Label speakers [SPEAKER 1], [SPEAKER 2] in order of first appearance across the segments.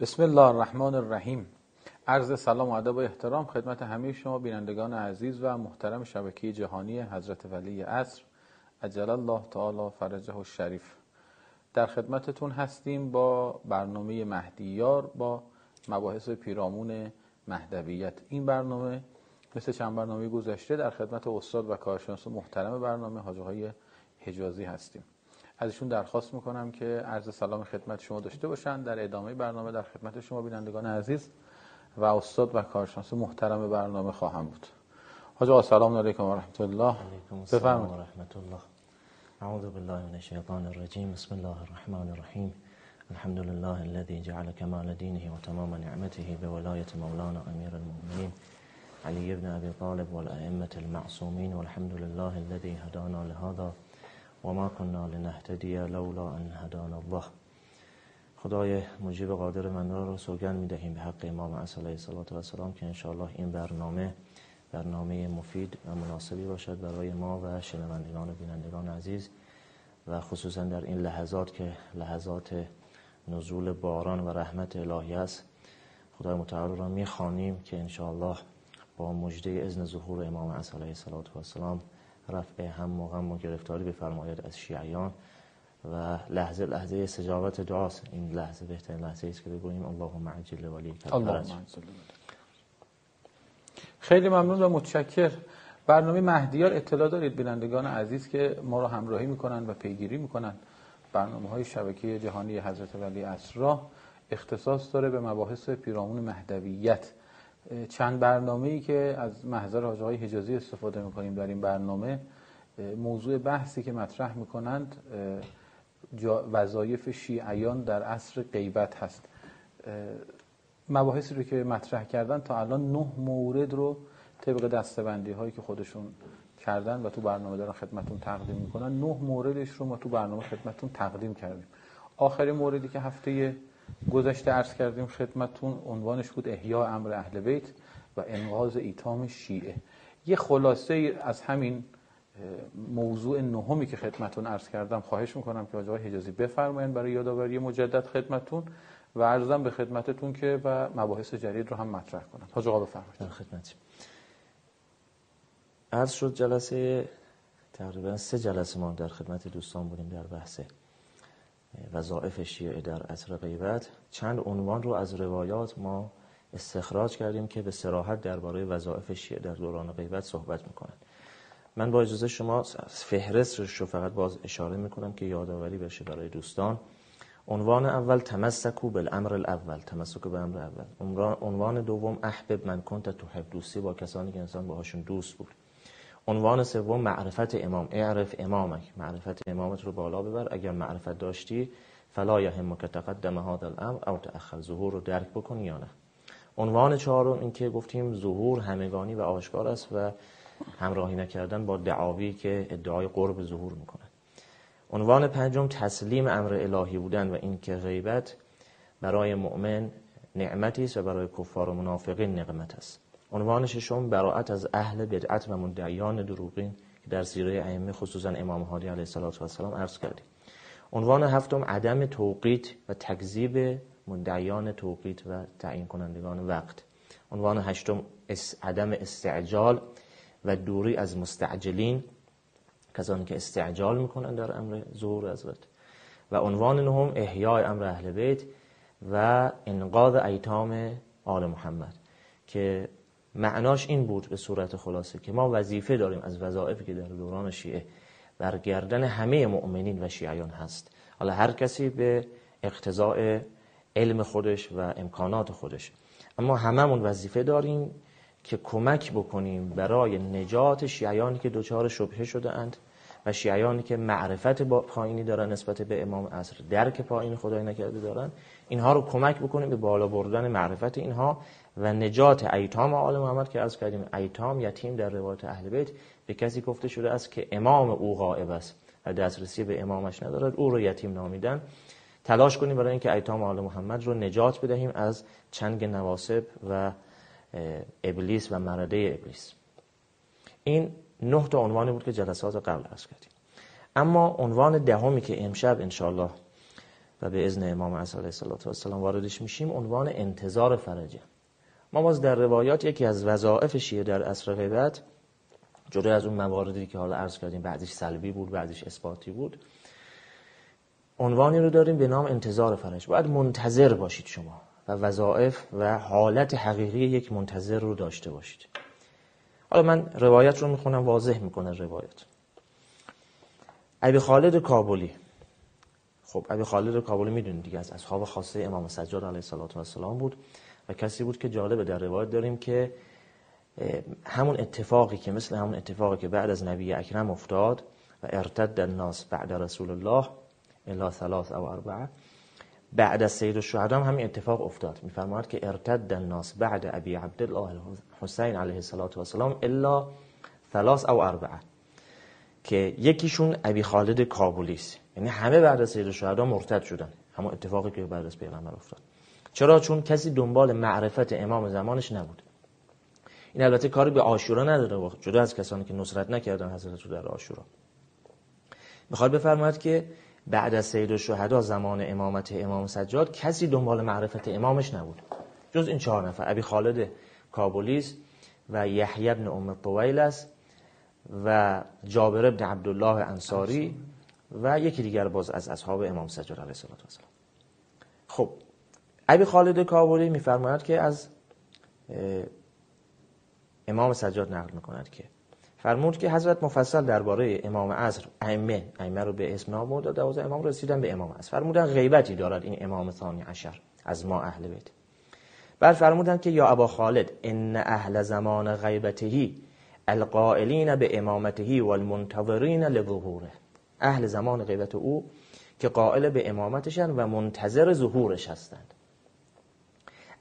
[SPEAKER 1] بسم الله الرحمن الرحیم. عرض سلام و ادب و احترام خدمت همه شما بینندگان عزیز و محترم شبکه جهانی حضرت ولی عصر عجل الله تعالی فرجه شریف در خدمتتون هستیم با برنامه مهدیار با مباحث پیرامون مهدویت. این برنامه مثل چند برنامه گذشته در خدمت استاد و کارشناس محترم برنامه حاجه های حجازی هستیم. ازشون درخواست می‌کنم که عرض سلام خدمت شما داشته باشن. در ادامه برنامه در خدمت شما بینندگان عزیز و استاد و کارشناس محترم برنامه خواهم بود. حاج سلام علیکم و رحمت الله.
[SPEAKER 2] بفرمایید. و رحمت الله. اعوذ بالله من الشیطان الرجیم. بسم الله الرحمن الرحیم. الحمد لله الذي جعل كمال دينه وتمام نعمته بولاية مولانا أمير المؤمنين علي بن أبي طالب والأئمة المعصومين والحمد لله الذي هدانا لهذا. و ما كنا لنهتدی لولا ان هدانا الله. خدای مجیب قادر من را سوگند می دهیم به حق امام علیه و السلام که انشاءالله این برنامه برنامه مفید و مناسبی باشد برای ما و شنوندگان و بینندگان عزیز و خصوصا در این لحظات که لحظات نزول باران و رحمت الهی است. خدای متعال را می‌خوانیم که انشاءالله با مجده اذن ظهور امام علیه السلام رفع هم و غم و گرفتاری بفرماید از شیعیان و لحظه لحظه استجابت دعاست. این لحظه بهترین لحظه است که بگوییم اللهم عجل ولی
[SPEAKER 1] خیلی ممنون و متشکر. برنامه مهدیار اطلاع دارید بینندگان عزیز که ما را همراهی می‌کنن و پیگیری می‌کنن. برنامه های شبکه جهانی حضرت ولی اسرا اختصاص داره به مباحث پیرامون مهدویت. چند برنامه ای که از محضر های حجازی استفاده می‌کنیم در این برنامه موضوع بحثی که مطرح می‌کنند وظایف شیعیان در عصر غیبت هست. مباحثی رو که مطرح کردن تا الان نه مورد رو طبق دستبندی هایی که خودشون کردن و تو برنامه دارن خدمتون تقدیم می‌کنن نه موردش رو ما تو برنامه خدمتون تقدیم کردیم. آخرین موردی که هفته گذشته عرض کردیم خدمتون عنوانش بود احیا امر اهل بیت و انقاذ ایتام شیعه. یه خلاصه از همین موضوع نهمی که خدمتون عرض کردم خواهش می‌کنم که آقای حجازی بفرمایید برای یادآوری مجدد خدمتون و عرضم به خدمتتون که و مباحث جدید رو هم مطرح کنم. حاج آقا بفرمایید.
[SPEAKER 2] خدمت. عرض شد جلسه تقریبا سه جلسه ما در خدمت دوستان بودیم در بحث وظائف شیعه در عصر غیبت. چند عنوان رو از روایات ما استخراج کردیم که به سراحت درباره وظایف شیعه در دوران غیبت صحبت می‌کنن. من با اجازه شما فهرست رو فقط باز اشاره می‌کنم که یادآوری بشه برای دوستان. عنوان اول تمسکو بالامر الاول. تمسک به امر اول. عنوان دوم احبب من کنت تحب. دوستی با کسانی که انسان باهاشون دوست بود. عنوان سوم معرفت امام. اعرف امامک. معرفت امامت رو بالا ببر. اگر معرفت داشتی فلا یهم که تقدم هذا الامر او تأخر. ظهور رو درک بکنی یا نه. عنوان چهارم این که گفتیم ظهور همگانی و آشکار است و همراهی نکردن با دعاوی که ادعای قرب ظهور می‌کنن عنوان پنجم تسلیم امر الهی بودن و این که غیبت برای مؤمن نعمتی است و برای کفار و منافقین نقمت است. عنوان ششم براعت از اهل بدعت و مدعیان دروغین که در سیره ائمه خصوصا امام هادی علیه السلام عرض کردیم عنوان هفتم عدم توقیت و تکذیب مدعیان توقیت و تعیین کنندگان وقت. عنوان هشتم عدم استعجال و دوری از مستعجلین کسانی که استعجال می‌کنن در امر ظهور حضرت. و عنوان نهم احیای امر اهل بیت و انقاذ ایتام آل محمد که معناش این بود به صورت خلاصه که ما وظیفه داریم از وظایفی که در دوران شیعه برگردن همه مؤمنین و شیعیان هست. حالا هر کسی به اقتضاء علم خودش و امکانات خودش. اما هممون وظیفه داریم که کمک بکنیم برای نجات شیعیانی که دچار شبهه شده اند و شیعیانی که معرفت با پایینی دارن نسبت به امام عصر درک پایین خدای نکرده دارن. اینها رو کمک بکنیم به بالا بردن معرفت اینها. و نجات ایتام آل محمد که از کردیم ایتام یتیم در روایت اهل بیت به کسی گفته شده است که امام او غائب است و دسترسی به امامش ندارد. او رو یتیم نامیدن. تلاش کنیم برای اینکه ایتام آل محمد رو نجات بدهیم از چنگ نواسب و ابلیس و مرده ابلیس. این نه تا عنوانی بود که جلسات قبل عرض کردیم. اما عنوان دهمی که امشب انشالله و به اذن امام عصر علیه السلام واردش میشیم عنوان انتظار فرجه. ما باز در روایات یکی از وظائف شیعه در عصر غیبت جدا از اون مواردی که حالا عرض کردیم بعضیش سلبی بود بعضیش اثباتی بود عنوانی رو داریم به نام انتظار فرج باید منتظر باشید شما و وظائف و حالت حقیقی یک منتظر رو داشته باشید. حالا من روایت رو می‌خونم واضح می‌کنه روایت. ابی خالد کابلی. خب ابی خالد کابلی می‌دونید دیگه از اصحاب خاصه امام سجاد علیه السلام بود. و کسی بود که جالبه در روایت داریم که همون اتفاقی که مثل همون اتفاقی که بعد از نبی اکرم افتاد و ارتد الناس بعد رسول الله الا ثلاث او اربعه بعد از سید الشهدا هم همین اتفاق افتاد. میفرماید که ارتد الناس بعد ابی عبدالله حسین علیه السلام الا ثلاث او اربعه که یکیشون ابی خالد کابلی است یعنی همه بعد از سید الشهدا مرتد شدن. همون اتفاقی که بعد از پیغمبر افتاد. چرا؟ چون کسی دنبال معرفت امام زمانش نبود. این البته کاری به آشورا نداره جدا از کسانی که نصرت نکردن حضرت رو در آشورا می‌خواد بفرماید که بعد از سید الشهدا زمان امامت امام سجاد کسی دنبال معرفت امامش نبود. جز این چهار نفر ابی خالد کابولیس و یحیی ابن ام طویل است و جابر ابن عبدالله انصاری و یکی دیگر باز از اصحاب امام سجاد علیه السلام خب ابی خالد کابولی میفرماید که از امام سجاد نقل می‌کند که فرمود که حضرت مفصل درباره امام عصر ائمه ائمه رو به اسم نام برد دوازده امام رسیدن به امام عصر. فرمودن غیبتی دارد این امام ثانی عشر از ما اهل بیت. بعد فرمودن که یا ابا خالد ان اهل زمان غیبتهی القائلین به امامته والمنتظرین لظهوره. اهل زمان غیبت او که قائل به امامتشن و منتظر ظهورش هستند.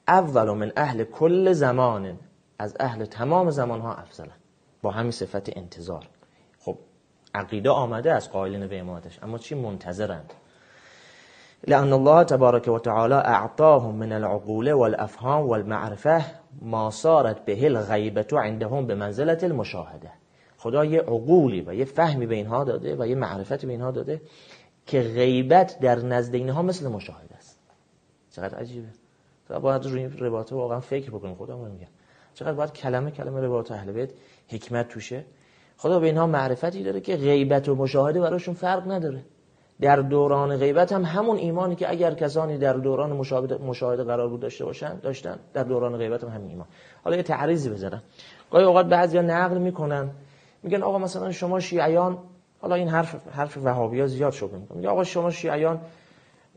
[SPEAKER 2] اول من اهل کل زمان از اهل تمام زمان ها افضلن با همین صفت انتظار. خب عقیده آمده از قائلین به امامتش اما چی منتظرند؟ لأن الله تبارک و تعالی اعطاهم من العقول والافهام والمعرفه ما صارت به الغیبت عندهم به منزلت المشاهده. خدا یه عقولی و یه فهمی به اینها داده و یه معرفتی به اینها داده که غیبت در نزد اینها مثل مشاهده است. چقدر عجیبه. باید روی رباطه واقعا فکر بکنیم. خدا میگم چقدر باید کلمه کلمه روایت اهل بیت حکمت توشه. خدا به اینها معرفتی داره که غیبت و مشاهده براشون فرق نداره. در دوران غیبت هم همون ایمانی که اگر کسانی در دوران مشاهده, قرار بود داشته باشن داشتن در دوران غیبت هم همین ایمان. حالا یه تعریضی بذارم گاهی اوقات بعضیا نقل می‌کنن. میگن آقا مثلا شما شیعیان حالا این حرف حرف وهابیا زیاد شده میگن آقا شما شیعیان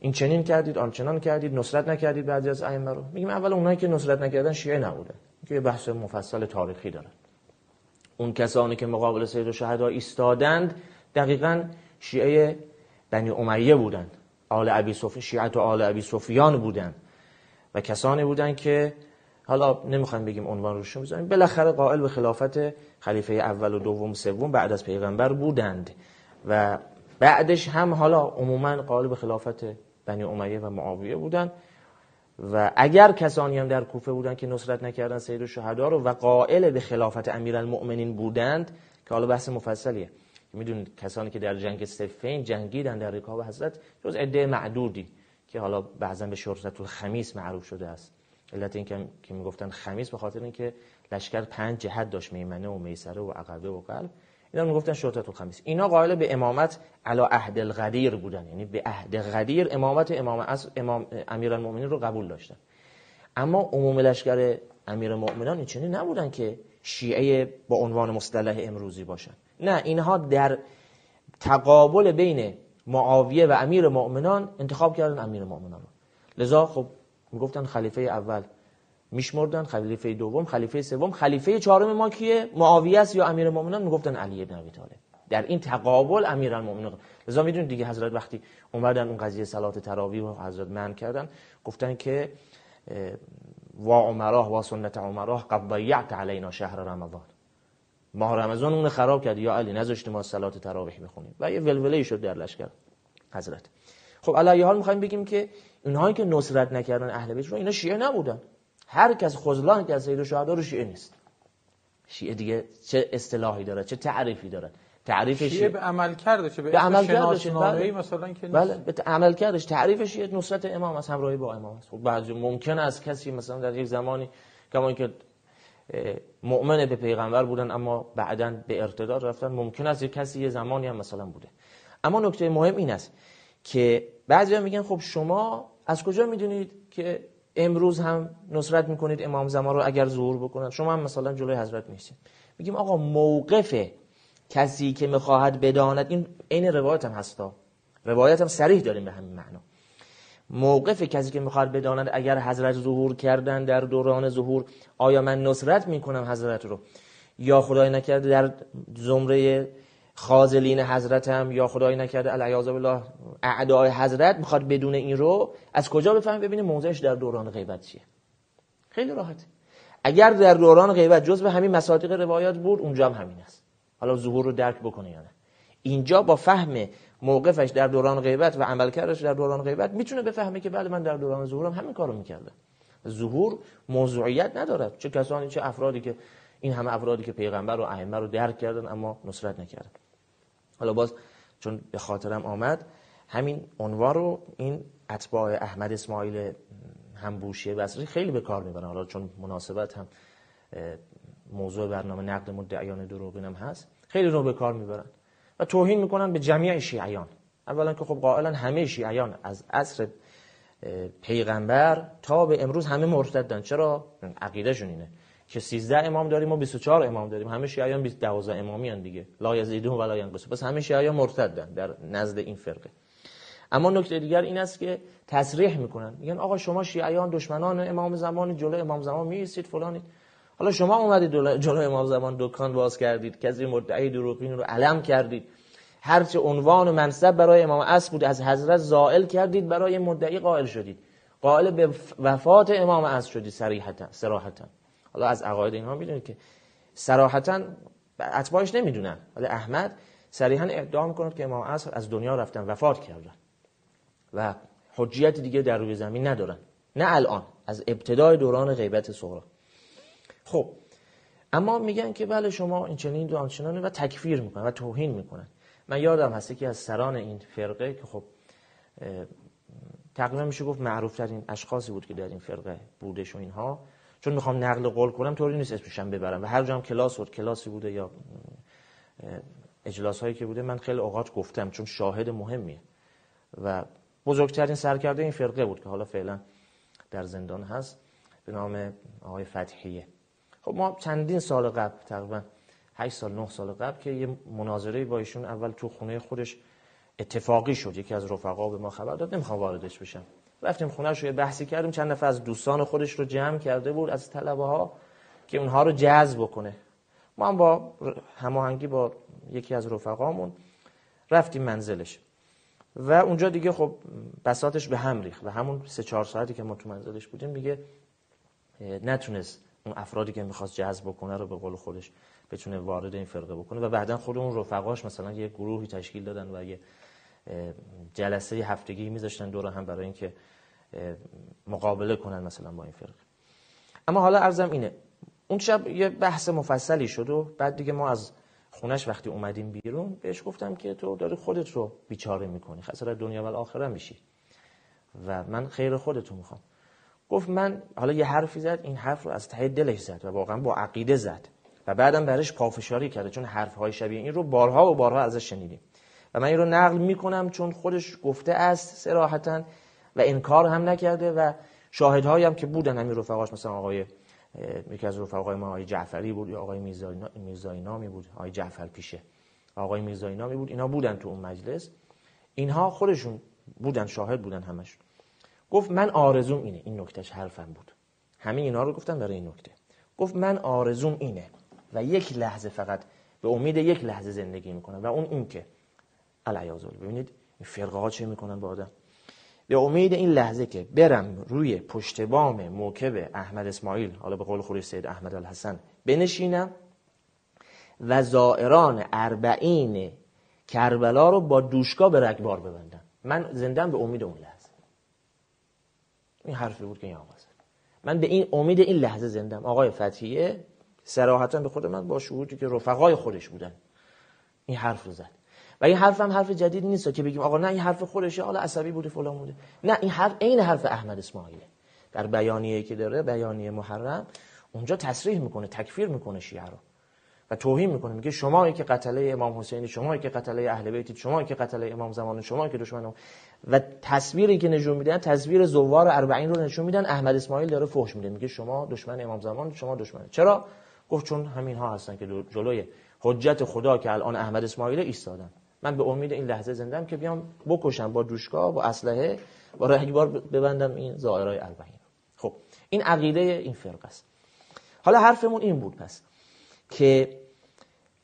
[SPEAKER 2] این چنین کردید آنچنان کردید نصرت نکردید بعضی از ائمه رو. میگیم اول اونایی که نصرت نکردن شیعه نبودن که بحث مفصل تاریخی دارن. اون کسانی که مقابل سید شهدا ایستادند دقیقا شیعه بنی امیه بودند. آل ابی صفی شیعت و آل ابی سفیان بودند. و کسانی بودند که حالا نمی‌خوایم بگیم عنوان روشون بزنیم. بالاخره قائل به خلافت خلیفه اول و دوم سوم بعد از پیغمبر بودند. و بعدش هم حالا عموما قائل به خلافت بنی امیه و معاویه بودند و اگر کسانی هم در کوفه بودن که نصرت نکردن سید الشهدا رو و قائل به خلافت امیرالمؤمنین بودند که حالا بحث مفصلیه. می‌دونید کسانی که در جنگ سفین جنگیدن در رکاب حضرت جز عده معدودی که حالا بعضا به شرطت الخمیس معروف شده است. علت این که می‌گفتن خمیس به خاطر اینکه لشکر پنج جهت داشت میمنه و میسره و عقبه و قلب. اینا می‌گفتن شرطت الخمیس اینا قائل به امامت علا عهد الغدیر بودن. یعنی به عهد غدیر امامت امام از امام امیرالمومنین رو قبول داشتن. اما عموم لشکر امیرالمومنان این چنین نبودن که شیعه با عنوان مصطلح امروزی باشن. نه اینها در تقابل بین معاویه و امیر مؤمنان انتخاب کردن امیر مؤمنان لذا خب می‌گفتن خلیفه اول میشمردن خلیفه دوم خلیفه سوم. خلیفه چهارم ما کیه؟ معاویه است یا امیر المؤمنین می‌گفتن علی ابن ابی طالب. در این تقابل امیر المؤمنین لذا می‌دونید دیگه حضرت وقتی اومدن اون قضیه صلات تراویح رو حضرت من کردن گفتن که و عمراه و سنت عمراه قد علینا شهر رمضان. ماه رمضان اون خراب کرد. یا علی نذاشت ما صلات تراویح بخونیم. و یه ولوله شد در لشکر. حضرت. خب علی حال می‌خوایم بگیم که اونهایی که نصرت نکردن اهل بیت رو اینا شیعه نبودن. هر کس خزلان که از سید شهدا رو شیعه نیست. شیعه دیگه چه اصطلاحی داره چه تعریفی داره؟ تعریفش
[SPEAKER 1] شیعه به عمل کرده چه؟ به,
[SPEAKER 2] به عمل
[SPEAKER 1] بله. مثلا که
[SPEAKER 2] بله به عمل کردش تعریفش یه نصرت امام از همراهی با امام است. خب بعضی ممکن است کسی مثلا در یک زمانی کما که مؤمن به پیغمبر بودن اما بعدا به ارتداد رفتن ممکن است یک کسی یه زمانی هم مثلا بوده. اما نکته مهم این است که بعضی میگن خب شما از کجا می‌دونید که امروز هم نصرت می‌کنید امام زمان رو اگر ظهور بکنن. شما هم مثلا جلوی حضرت میشین میگیم آقا موقف کسی که می‌خواهد بداند این عین روایت هم هستا. روایت هم سریح داریم به همین معنا. موقف کسی که می‌خواد بداند اگر حضرت ظهور کردن در دوران ظهور آیا من نصرت می‌کنم حضرت رو؟ یا خدای نکرده در زمره خازلین حضرت هم یا خدای نکرده العیاذ بالله اعدای حضرت می‌خواد بدون این رو از کجا بفهمه؟ ببینه موضعش در دوران غیبت چیه. خیلی راحت اگر در دوران غیبت جز به همین مصادیق روایات بود اونجا هم همین است. حالا ظهور رو درک بکنه یا نه. اینجا با فهم موقفش در دوران غیبت و عملکردش در دوران غیبت می‌تونه بفهمه که بله من در دوران ظهورم همین کارو می‌کردم. ظهور موضوعیت ندارد. چه کسانی چه افرادی که این همه افرادی که پیغمبر و ائمه رو درک کردن اما نصرت نکردن. حالا باز چون به خاطرم آمد همین عنوان رو این اتباع احمد اسماعیل هم بوشیه بصری خیلی به کار می‌برن. حالا چون مناسبت هم موضوع برنامه نقد مدعیان دروغین هم هست خیلی رو به کار می‌برن. و توهین می‌کنن به جمعی شیعیان. اولا که خب قائلا همه شیعیان از عصر پیغمبر تا به امروز همه مرتدن. چرا؟ عقیدهشون اینه. که 13 امام داریم و 24 امام داریم. همه شیعیان 12 امامی هن دیگه. لا یزیدون ولا ینقصون. پس همه شیعیان مرتدن در نزد این فرقه. اما نکته دیگر این است که تصریح می‌کنن. میگن آقا شما شیعیان دشمنان امام زمان جلو امام زمان میایستید فلانید حالا شما اومدید جلو امام زمان دکان باز کردید. کسی مدعی دروغین رو علم کردید. هرچه عنوان و منصب برای امام عصر بود از حضرت زائل کردید برای مدعی قائل شدید. قائل به وفات امام عصر شدید صریحتا صراحتا. حالا از عقاید اینها می‌دونید که صراحتا اتباعش نمی‌دونن. ولی احمد صریحا ادعا می‌کنه که امام عصر از دنیا رفتن وفات کردن. و حجیت دیگه در روی زمین ندارن. نه الان از ابتدای دوران غیبت صغرا. خب اما میگن که بله شما این چنین آنچنانه و تکفیر می‌کنن و توهین می‌کنن. من یادم هست که از سران این فرقه که خب تقریبا میشه گفت معروف ترین اشخاصی بود که در این فرقه بودش و اینها. چون می‌خوام نقل قول کنم طوری نیست اسمشم ببرم. و هر جام کلاس بود کلاسی بوده یا اجلاس هایی که بوده من خیلی اوقات گفتم چون شاهد مهمیه. و بزرگترین سرکرده این فرقه بود که حالا فعلا در زندان هست به نام آقای فتحیه. خب ما چندین سال قبل تقریبا 8 سال 9 سال قبل که یه مناظره با ایشون اول تو خونه خودش اتفاقی شد. یکی از رفقا به ما خبر داد نمی‌خوام واردش بشم. رفتیم خونه رو بحثی کردیم. چند نفر از دوستان خودش رو جمع کرده بود از طلبه ها که اونها رو جذب بکنه. ما هم با هماهنگی با یکی از رفقامون رفتیم منزلش. و اونجا دیگه خب بساتش به هم ریخت. و همون سه چهار ساعتی که ما تو منزلش بودیم دیگه نتونست اون افرادی که می‌خواست جذب بکنه رو به قول خودش بتونه وارد این فرقه بکنه. و بعدا خود اون رفقاش مثلا یه گروهی تشکیل دادن و یه جلسه هفتگی میذاشتن دور هم برای اینکه مقابله کنن مثلا با این فرقه اما حالا ارزم اینه اون شب یه بحث مفصلی شد و بعد دیگه ما از خونش وقتی اومدیم بیرون بهش گفتم که تو داری خودت رو بیچاره می‌کنی خسارت دنیا و آخره میشی. و من خیر خودتو می‌خوام. گفت من حالا یه حرفی زد این حرف رو از ته دلش زد و واقعا با عقیده زد. و بعدم برش پافشاری کرده چون حرف های شبیه این رو بارها و بارها ازش شنیدیم. و من این رو نقل می‌کنم چون خودش گفته است سراحتا و انکار هم نکرده و شاهدهایی هم که بودن همین رفقاش مثلا آقای یکی از رفقای ما آقای جعفری بود یا آقای میرزایی نامی بود آقای جعفر پیشه آقای میرزایی نامی بود اینا بودن تو اون مجلس. اینها خودشون بودن شاهد بودن همشون گفت من آرزوم اینه این نکتهش حرفم بود. همه اینا رو گفتم برای این نکته. گفت من آرزوم اینه و یک لحظه فقط به امید یک لحظه زندگی می‌کنم و اون این که العیاذ ببینید این فرقه چه می‌کنن با آدم. به امید این لحظه که برم روی پشت بام موکب احمد اسماعیل حالا به قول خودش سید احمد الحسن بنشینم و زائران اربعین کربلا رو با دوشکا به رگبار ببندم. من زندم به امید اون لحظه. این حرفی بود که این آقا من به این امید این لحظه زندم. آقای فتحیه سراحتا به خود من با شهودی که رفقای خودش بودن. این حرف رو زد. و این حرف هم حرف جدید نیست که بگیم آقا نه این حرف خودشه حالا عصبی بوده فلان بوده. نه این حرف عین حرف احمد اسماعیله. در بیانیه که داره بیانیه محرم اونجا تصریح می‌کنه تکفیر می‌کنه شیعه رو و توهین می‌کنه. میگه شما که قتله امام حسین شما که قتله اهل بیت شما که قتله امام زمان شما که دشمن و تصویری که نشون میدن تصویر زوار اربعین رو نشون میدن. احمد اسماعیل داره فحش میده. میگه شما دشمن امام زمان شما دشمن. چرا؟ گفت چون همین ها هستن که جلوی حجت خدا که الان احمد اسماعیل ایستادن. من به امید این لحظه زندم که بیام بکشم با دوشکا با اسلحه با رگبار ببندم این زائرای اربعین خب این عقیده این فرقه است. حالا حرفمون این بود پس که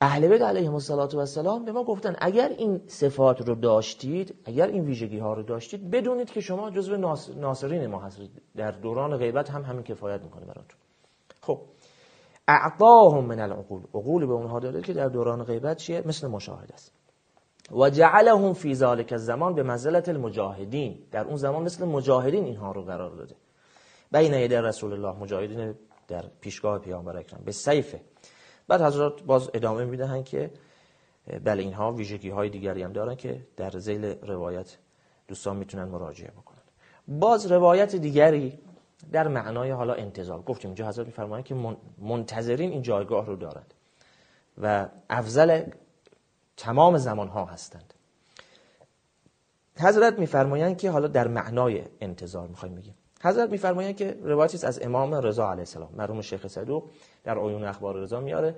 [SPEAKER 2] اهل بیت علیهم السلام به ما گفتن اگر این صفات رو داشتید اگر این ویژگی ها رو داشتید بدونید که شما جزو ناصرین ما هستید. در دوران غیبت هم همین کفایت می‌کنه براتون. خب اعطاهم من العقول. عقول به اونها داده که در دوران غیبت چیه؟ مثل مشاهد است. و جعلهم فی ذلک الزمان به منزلت المجاهدین. در اون زمان مثل مجاهدین اینها رو قرار داده. بین یده رسول الله مجاهدین در پیشگاه پیامبر اکرم. به سیفه. بعد حضرات باز ادامه می‌دهن که بله اینها ویژگی های دیگری هم دارن که در زیل روایت دوستان می‌تونن مراجعه بکنن. باز روایت دیگری در معنای حالا انتظار. گفتیم اینجا حضرت میفرمایند که منتظرین این جایگاه رو دارند. و افضل تمام زمان ها هستند. حضرت میفرمایند که حالا در معنای انتظار می‌خوایم بگیم. حضرت میفرمایند که روایتی از امام رضا علیه السلام مرحوم شیخ صدوق در عیون اخبار رضا میاره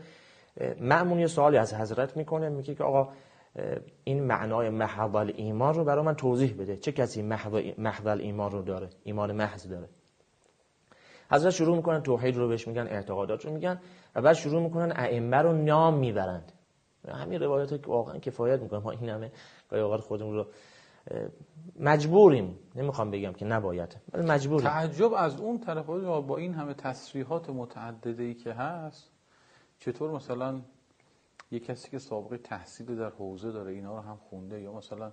[SPEAKER 2] معمون یه سوالی از حضرت می‌کنه میگه که آقا این معنای محض ایمان رو برای من توضیح بده. چه کسی محض ایمان رو داره؟ ایمان محض داره. حضرت شروع می‌کنن توحید رو بهش میگن اعتقادات رو میگن و بعد شروع می‌کنن ائمه رو نام می‌برند. همین روایت که واقعا کفایت می‌کنه ما این همه گاهی اوقات خودمون رو مجبوریم. نمی‌خوام بگم که نباید ولی مجبوریم.
[SPEAKER 1] تعجب از اون طرف با این همه تصریحات متعدده ای که هست چطور مثلا یه کسی که سابقه تحصیل در حوزه داره اینا رو هم خونده یا مثلا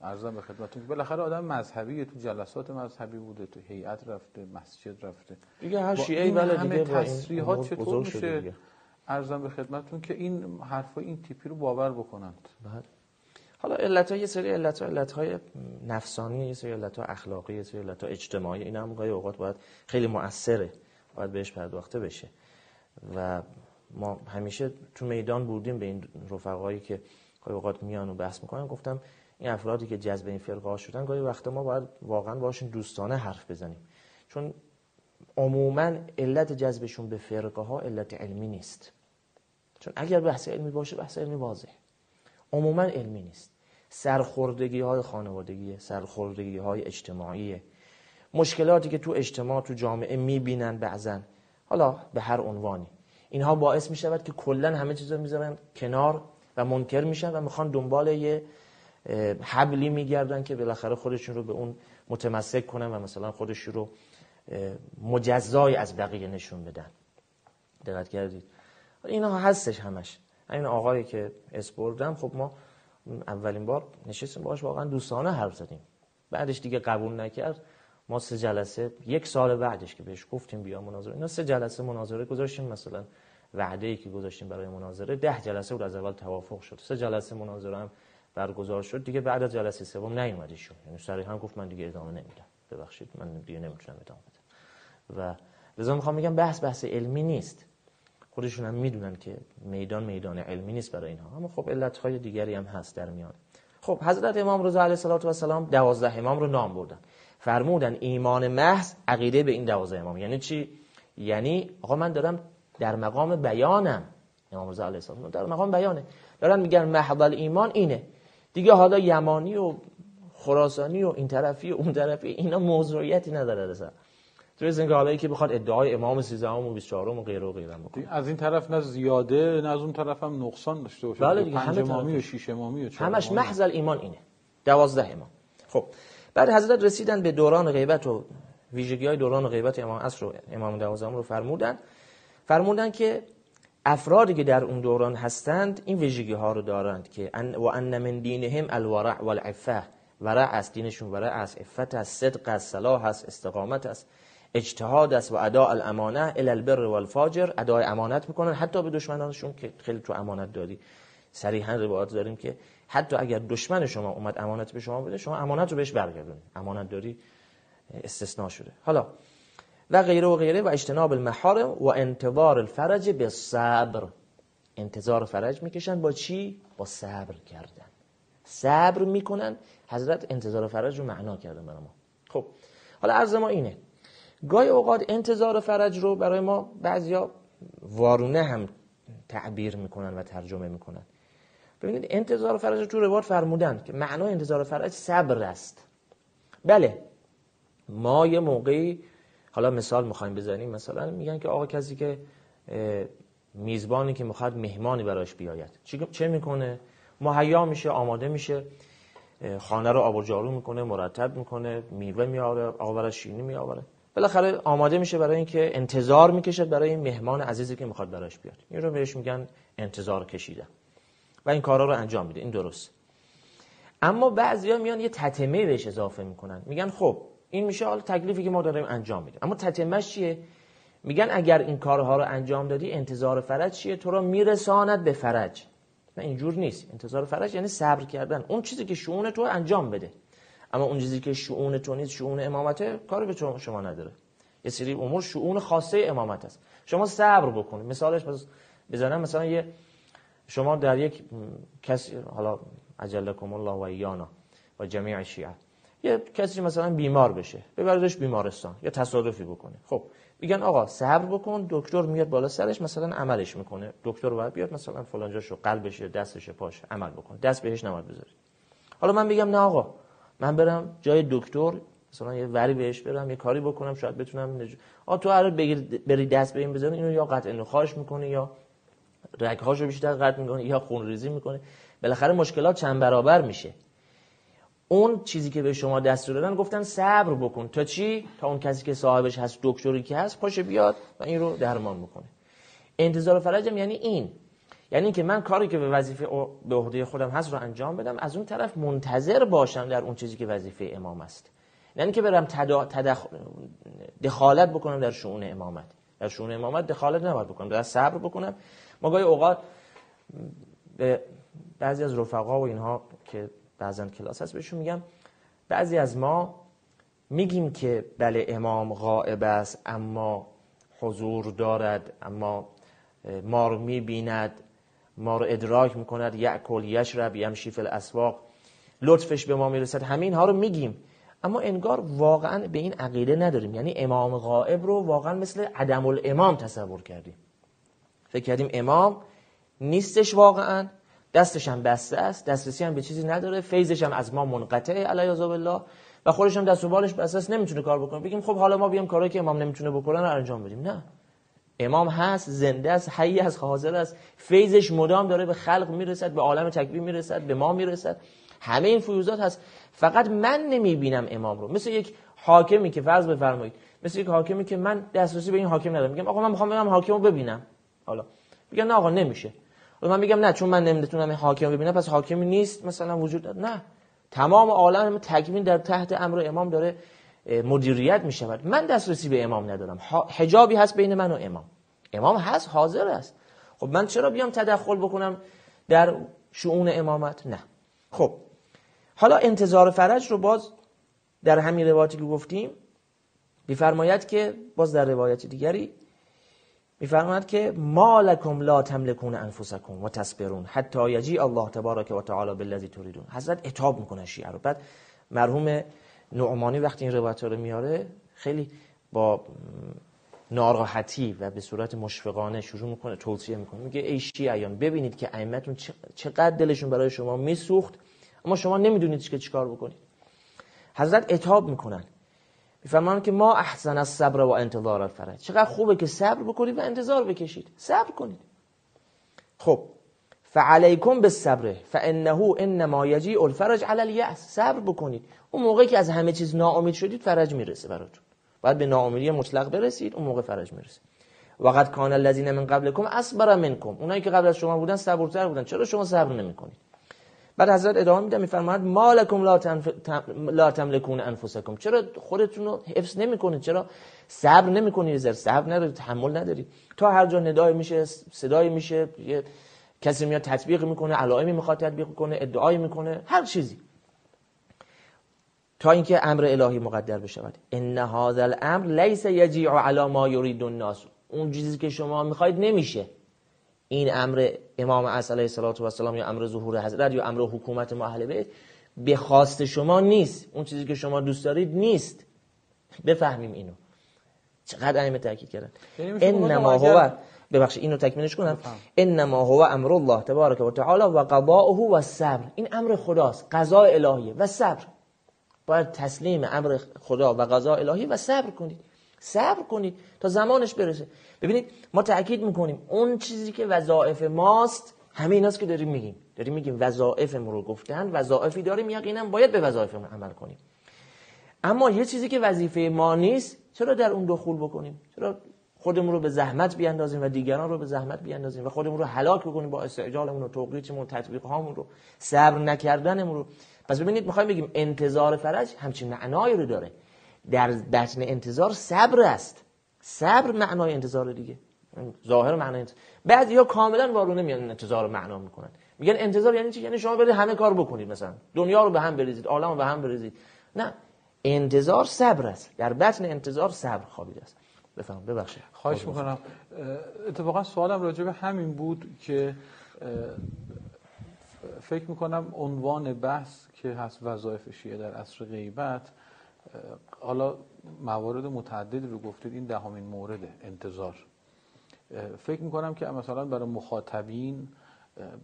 [SPEAKER 1] ارزم به خدمتتون که بالاخره آدم مذهبی تو جلسات مذهبی بوده تو هیئت رفته مسجد رفته.
[SPEAKER 2] دیگه هر شیعه ولی دیگه
[SPEAKER 1] تصریحات چطور میشه ارزم به خدمتتون که این حرفای این تیپی رو باور بکنند.
[SPEAKER 2] بله. حالا علت یه سری علت ها علت های نفسانی یه سری علت اخلاقی یه سری علت اجتماعی این هم گاهی اوقات باید خیلی مؤثره. باید بهش پرداخته بشه. و ما همیشه تو میدان بودیم به این رفقایی که گاهی اوقات میان و بحث می‌کنن. گفتم این افرادی که جذب این فرقه ها شدن گاهی وقت ما باید واقعا باشون دوستانه حرف بزنیم. چون عموما علت جذبشون به فرقه ها علت علمی نیست. چون اگر بحث علمی باشه بحث علمی واضح عموما علمی نیست. سرخوردگی های خانوادگی سرخوردگی های اجتماعی. مشکلاتی که تو اجتماع تو جامعه می‌بینن بعضا حالا به هر عنوانی. اینها باعث می شود که کلا همه چیز رو می‌ذارن کنار و منکر میشن و می‌خوان دنبال یه حبلی میگردن که بالاخره خودشون رو به اون متمسک کنن و مثلا خودش رو مجزای از بقیه نشون بدن. دقت کردید. اینا هستش همش. این آقایی که اسپوردم خب ما اولین بار نشستیم باش واقعا دوستانه حرف زدیم. بعدش دیگه قبول نکرد. ما سه جلسه یک سال بعدش که بهش گفتیم بیا مناظره. اینا سه جلسه مناظره گذاشتیم مثلا وعده ای که گذاشتیم برای مناظره. ده جلسه بود از اول توافق شد. سه جلسه مناظره هم برگزار شد. دیگه بعد از جلسه سوم نیومد ایشون یعنی سری هم گفت من دیگه ادامه نمیدم. ببخشید من دیگه نمی‌تونم ادامه بدم. و لذا می‌خوام بگم بحث بحث علمی نیست. خودشون هم می‌دونن که میدان میدان علمی نیست برای اینها. اما خب علتهای دیگری هم هست در میان. خب حضرت امام رضا علیه السلام دوازده امام رو نام بردن. فرمودن ایمان محض عقیده به این دوازده امام. یعنی چی؟ یعنی آقا من دارم در مقام بیانم. امام رضا علیه السلام در مقام بیانه. دارن میگن محض ایمان اینه. دیگه حالا یمانی و خراسانی و این طرفی و اون طرفی اینا موضوعیتی نداره رسا تو از اینکه که بخواد ادعای امام 13 و 24 و غیره و غیره بکنه.
[SPEAKER 1] از این طرف نه زیاده نه از اون طرف هم نقصان داشته باشه.
[SPEAKER 2] بله دیگه
[SPEAKER 1] پنج امامی و شش امامی و
[SPEAKER 2] همش محض ایمان اینه. دوازده امام. خب بعد حضرت رسیدن به دوران غیبت و ویژگی های دوران غیبت امام عصر و امام دوازدهم رو فرمودن. فرمودن که افرادی که در اون دوران هستند این ویژگی ها رو دارند که و ان من دینهم الورع والعفه ورع است دینشون ورع است عفت است صدق است صلاح است استقامت است. اجتهاد است و اداء الامانه ال البر والفاجر. ادای امانت می‌کنن. حتی به دشمنانشون که خیلی تو امانت دادی صریحا روایات داریم که حتی اگر دشمن شما اومد امانت به شما بده شما امانت رو بهش برگردونید. امانت داری استثناء شده. حالا و غیره و غیره. و اجتناب المحارم و انتظار الفرج به صبر انتظار فرج می‌کشن با چی؟ با صبر کردن. صبر می‌کنن. حضرت انتظار فرج رو معنا کردن برای ما. خب حالا عرض ما اینه. گاهی اوقات انتظار فرج رو برای ما بعضیا وارونه هم تعبیر می‌کنن و ترجمه می‌کنن. ببینید انتظار فرج تو روایت فرمودن که معنای انتظار فرج صبر است. بله ما یه موقعی حالا مثال می‌خوایم بزنیم. مثلا میگن که آقا کسی که میزبانی که می‌خواد مهمانی براش بیاید. چه می‌کنه؟ مهیا میشه آماده میشه. خانه رو آب و جارو می‌کنه مرتب می‌کنه میوه میاره آور شیرینی میآوره. بالاخره آماده میشه برای اینکه انتظار می‌کشه برای این مهمان عزیزی که می‌خواد براش بیاد. این رو بهش میگن انتظار کشیدن. و این کارا رو انجام میده. این درست. اما بعضیا میان یه تتمه بهش اضافه می‌کنن. میگن خب این میشه حال تکلیفی که ما داریم انجام میدیم. اما تتمهش چیه؟ میگن اگر این کارها رو انجام دادی انتظار فرج چیه؟ تو رو میرساند به فرج. نه اینجور نیست. انتظار فرج یعنی صبر کردن. اون چیزی که شعون تو انجام بده. اما اون چیزی که شعون تو نیست شعون امامته کاری به شما نداره. یه سری امور شعون خاصه امامت است. شما صبر بکنید. مثالش بزنم. مثلا یه شما در یک کسی حالا اجلکم الله و ایانا و جمیع شیعه. یه کسی مثلا بیمار بشه. ببردش بیمارستان. یا تصادفی بکنه. خب. میگن آقا صبر بکن دکتر میاد بالا سرش مثلا عملش می‌کنه. دکتر باید بیاد مثلا فلان جاشو قلبش دستش پاش عمل بکنه. دست بهش نماد بذاری حالا من میگم نه آقا من برم جای دکتر مثلا یه وری بهش برم یه کاری بکنم شاید بتونم نج... آ تو هر بری دست به این بزنی اینو یا قطع نخواهش می‌کنه یا رگهاشو بیشتر قطع می‌کنه یا خون ریزی می‌کنه بالاخره مشکلات چند برابر میشه. اون چیزی که به شما دستور دادن گفتن صبر بکن. تا چی؟ تا اون کسی که صاحبش هست دکتری که هست پاشه بیاد و این رو درمان بکنه. انتظار فرجم یعنی این. یعنی که من کاری که به وظیفه به عهده خودم هست رو انجام بدم از اون طرف منتظر باشم در اون چیزی که وظیفه امام است. یعنی که برم تدا... تدخ... دخالت بکنم در شؤون امامت. در شؤون امامت دخالت نباید بکنم در صبر بکنم. ما گاهی اوقات به بعضی از رفقا و اینها که بعضا کلاس هست بهشون میگم بعضی از ما میگیم که بله امام غائب است اما حضور دارد اما ما رو می‌بیند ما رو ادراک می‌کند یعکل یشرب یمشی فی الاسواق لطفش به ما می‌رسد همین ها رو میگیم. اما انگار واقعا به این عقیده نداریم. یعنی امام غائب رو واقعا مثل عدم الامام تصور کردیم. فکر کردیم امام نیستش واقعا. دستش هم بسته است دسترسی هم به چیزی نداره فیضش هم از ما منقطعه علی بالله و خودش هم دست و بالش بسته است نمی‌تونه کار بکنه. بگیم خب حالا ما بیام کاری که امام نمی‌تونه بکنه رو انجام بدیم. نه. امام هست زنده است حی است حاضر است. فیضش مدام داره به خلق می‌رسد به عالم تکبیر می‌رسد به ما می‌رسد. همه این فیوزات هست. فقط من نمی‌بینم امام رو. مثل یک حاکمی که فرض بفرمایید. مثل یک حاکمی که من دسترسی به این حاکم ندارم. میگم آقا من می‌خوام برم حاکم رو ببینم. حالا. میگم نه آقا نمیشه. و من میگم نه چون من نمی‌تونم حاکم ببینم پس حاکمی نیست مثلا وجود داره. نه. تمام عالم تکوین در تحت امر امام داره مدیریت می‌شود. من دسترسی به امام ندارم. حجابی هست بین من و امام. امام هست حاضر است. خب من چرا بیام تدخل بکنم در شؤون امامت؟ نه. خب حالا انتظار فرج رو باز در همین روایتی که گفتیم بیفرماید که باز در روایت دیگری میفرماید که ما لکم لا تملکون انفسکم و تصبرون حتی یجی الله تبارک و تعالی بالذی تریدون حضرت اتاب می‌کنه شیعه رو. بعد مرحوم نعمانی وقتی این روایت رو میاره خیلی با ناراحتی و به صورت مشفقانه شروع می‌کنه توصیه می‌کنه. میگه ای شیعیان ببینید که ائمتون چقدر دلشون برای شما میسوخت اما شما نمی‌دونید که چیکار بکنید. حضرت اتاب می‌کنن. میفرمان که ما احسن از صبر و انتظار الفرج. چقدر خوبه که صبر بکنید و انتظار بکشید. صبر کنید. خب فعلیکم بالصبر فانه انما یجیء الفرج علی الیأس. صبر بکنید. اون موقعی که از همه چیز ناامید شدید فرج می‌رسه براتون. باید به ناامیدی مطلق برسید اون موقع فرج می‌رسه. وقت کان الذین من قبلکم اصبر منکم. اونایی که قبل از شما بودن صبورتر بودن. چرا شما صبر نمی‌کنید؟ بعد حضرت ادامه میدن میفرماید مالکم لا, تنف... لا تملکون انفسکم. چرا خودتون رو حفظ نمی‌کنید؟ چرا صبر نمی‌کنید؟ زر صبر ندارید تحمل ندارید. تا هر جا ندای میشه صدای میشه یه کسی میاد تطبیق می‌کنه علائمی می‌خواد تطبیق کنه ادعایی می‌کنه هر چیزی. تا اینکه امر الهی مقدر بشود. ان هذا الامر لیس یجیع علی ما یرید الناس. اون چیزی که شما می‌خواید نمیشه. این امر امام علیه الصلاه و السلام یا امر ظهور حضرت یا امر حکومت ما اهل بیت به خواست شما نیست. اون چیزی که شما دوست دارید نیست. بفهمیم اینو. چقدر ائمه تاکید کردن.
[SPEAKER 1] یعنی
[SPEAKER 2] انما هو ببخشید اینو تکمیلش کنم. انما هو امر الله تبارک و تعالی و قضاؤه و صبر. این امر خداست. قضا الهیه و صبر. باید تسلیم امر خدا و قضا الهی و صبر کنید. صبر کنید تا زمانش برسه. ببینید ما تاکید می‌کنیم اون چیزی که وظایف ماست همین است که داریم میگیم. داریم میگیم وظایفمون رو گفتن وظایفی داریم یقینا باید به وظایفمون عمل کنیم. اما یه چیزی که وظیفه ما نیست چرا در اون دخول بکنیم؟ چرا خودمون رو به زحمت بیاندازیم و دیگران رو به زحمت بیاندازیم و خودمون رو هلاک بکنیم با استعجالمون و توقیتمون تطبیق هامون رو صبر نکردنمون رو؟ پس ببینید می‌خوایم بگیم انتظار فرج همچین معنایی رو داره. در بطن انتظار صبر است. صبر معنای انتظار دیگه. ظاهر معنای انتظار. بعد یا کاملا وارونه میان انتظار معنا می‌کنن. میگن انتظار یعنی چی؟ یعنی شما برید همه کار بکنید مثلا. دنیا رو به هم بریزید عالم رو به هم بریزید. نه. انتظار صبر است. در بطن انتظار صبر خوابیده است. بفهم ببخشید.
[SPEAKER 1] خواهش می‌کنم. اتفاقا سوالم راجع به همین بود که فکر می‌کنم عنوان بحث که هست وظایف شیعه در عصر غیبت حالا موارد متعددی رو گفتید این دهمین مورد انتظار. فکر می‌کنم که مثلا برای مخاطبین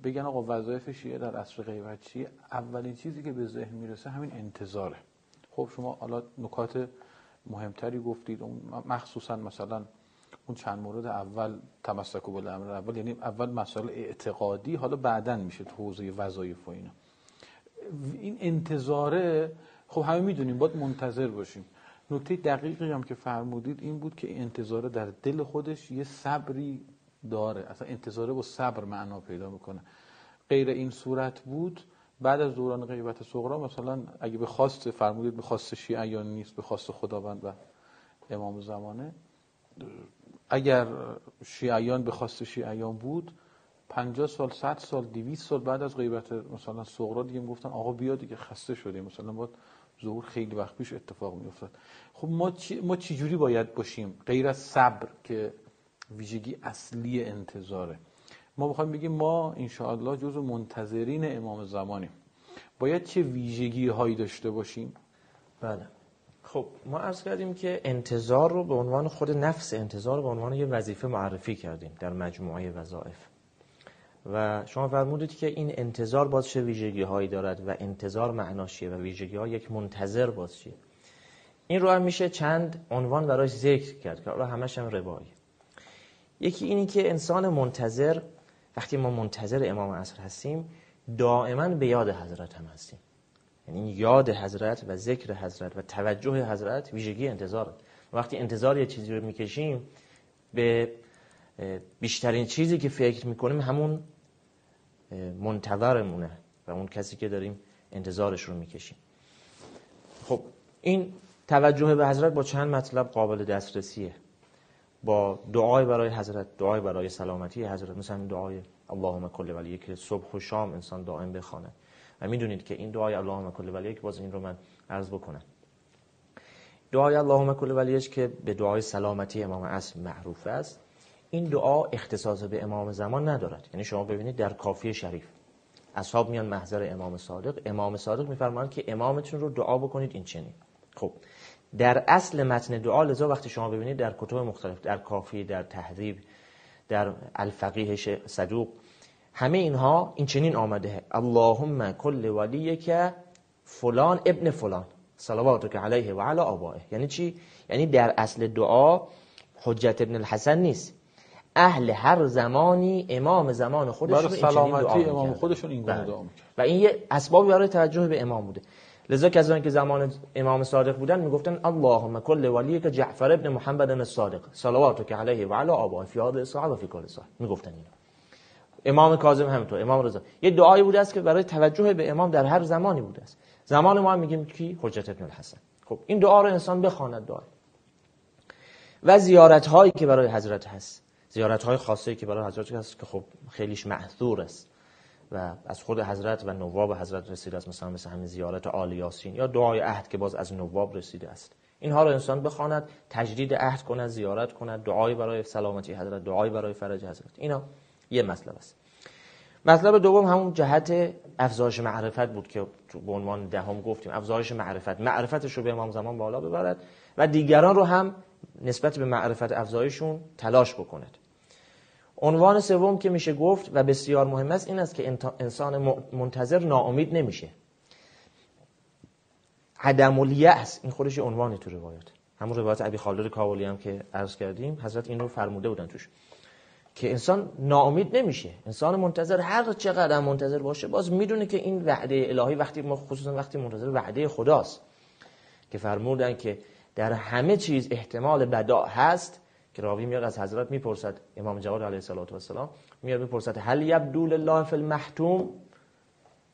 [SPEAKER 1] بگن آقا وظایف شیعه در عصر غیبت چیه؟ اولین چیزی که به ذهن می‌رسه همین انتظاره. خب شما حالا نکات مهمتری گفتید مخصوصا مثلا اون چند مورد اول تمسک و امر اول یعنی اول مسائل اعتقادی حالا بعدا میشه تو حوزه وظایف و اینا. این انتظاره خب همه می‌دونیم باید منتظر باشیم. نکته دقیقی هم که فرمودید این بود که انتظاره در دل خودش یه صبری داره. اصلا انتظاره با صبر معنا پیدا می‌کنه. غیر این صورت بود بعد از دوران غیبت صغرا مثلا اگه به خواست فرمودید به خواست شیعیان نیست به خواست خداوند و امام زمانه اگر شیعیان به خواست شیعیان بود 50 سال 100 سال 200 سال بعد از غیبت مثلا صغرا دیگه گفتن آقا بیا دیگه خسته شدیم. مثلا باید ظهور خیلی وقت پیش اتفاق می افتاد خب ما چی ما چی جوری باید باشیم؟ غیر از صبر که ویژگی اصلی انتظاره. ما بخوایم بگیم ما انشاءالله جز منتظرین امام زمانیم. باید چه ویژگی هایی داشته باشیم؟
[SPEAKER 2] بله. خب ما عرض کردیم که انتظار رو به عنوان خود نفس انتظار رو به عنوان یه وظیفه معرفی کردیم در مجموعه وظایف. و شما فرمودید که این انتظار باز چه ویژگی هایی دارد و انتظار معناشیه و ویژگی ها یک منتظر باز چیه؟ این رو هم میشه چند عنوان براش ذکر کرد که همش هم روایی یکی اینی که انسان منتظر وقتی ما منتظر امام عصر هستیم دائما به یاد حضرت هم هستیم. یعنی یاد حضرت و ذکر حضرت و توجه حضرت ویژگی انتظار وقتی انتظار یه چیزی رو می‌کشیم به بیشترین چیزی که فکر می‌کنیم همون منتظرمونه و اون کسی که داریم انتظارش رو می‌کشیم. خب این توجه به حضرت با چند مطلب قابل دسترسیه. با دعای برای حضرت دعای برای سلامتی حضرت مثلا دعای اللهم کل ولی که صبح و شام انسان دائم بخونه و می‌دونید که این دعای اللهم کل ولی باز این رو من عرض بکنم. دعای اللهم کل ولیش که به دعای سلامتی امام عصر معروف است. این دعا اختصاص به امام زمان ندارد. یعنی شما ببینید در کافی شریف اصحاب میان محضر امام صادق. امام صادق میفرمایند که امامتون رو دعا بکنید این چنین. خب در اصل متن دعا لذا وقتی شما ببینید در کتب مختلف در کافی در تهذیب در الفقیه صدوق همه اینها این چنین آمده اللهم کل ولی که فلان ابن فلان صلواتک علیه و علی آبائه. یعنی چی؟ یعنی در اصل دعا حجت ابن الحسن نیست. اهل هر زمانی امام زمان خودشون
[SPEAKER 1] برای سلامتی امام خودشون این گونه
[SPEAKER 2] بله.
[SPEAKER 1] دعا می‌کرد
[SPEAKER 2] و این یه اسبابی برای توجه به امام بوده. لذا کسانی که زمان امام صادق بودن می‌گفتن اللهم کل ولی که جعفر ابن محمد الصادق صلواتک علیه و علی آبائه فی الساعه و فی کل می‌گفتن اینا. امام کاظم همینطور امام رضا. یه دعایی بوده است که برای توجه به امام در هر زمانی بوده است. زمان ما هم میگیم کی؟ حجت ابن الحسن. خب این دعا رو انسان بخواند دعا. و زیارت هایی که برای حضرت هست. زیارت های خاصه که برای حضرت هست که خب خیلیش معذور است. و از خود حضرت و نواب حضرت رسیده است مثلا مثل همین زیارت آل یاسین یا دعای عهد که باز از نواب رسیده است. اینها رو انسان بخواند تجدید عهد کند زیارت کند دعای برای سلامتی حضرت دعای برای فرج حضرت. اینا یه مطلب است. مطلب دوم همون جهت افزایش معرفت بود که به عنوان دهم گفتیم. افزایش معرفت. معرفتش رو به امام زمان بالا ببرد و دیگران رو هم نسبت به معرفت افزایشون تلاش بکند. عنوان سوم که میشه گفت و بسیار مهم است این است که انسان منتظر ناامید نمیشه. عدم الیأس این خودش عنوان تو روایات. همون روایت ابی خالد کابلی هم که عرض کردیم حضرت این رو فرموده بودن توش. که انسان ناامید نمیشه. انسان منتظر هر چقدر منتظر باشه باز می‌دونه که این وعده الهی وقتی ما خصوصا وقتی منتظر وعده خداست. که فرمودن که در همه چیز احتمال بدا هست که راوی میاد از حضرت می‌پرسد امام جواد علیه السلام میاد می‌پرسد هل یبدو لله فی المحتوم؟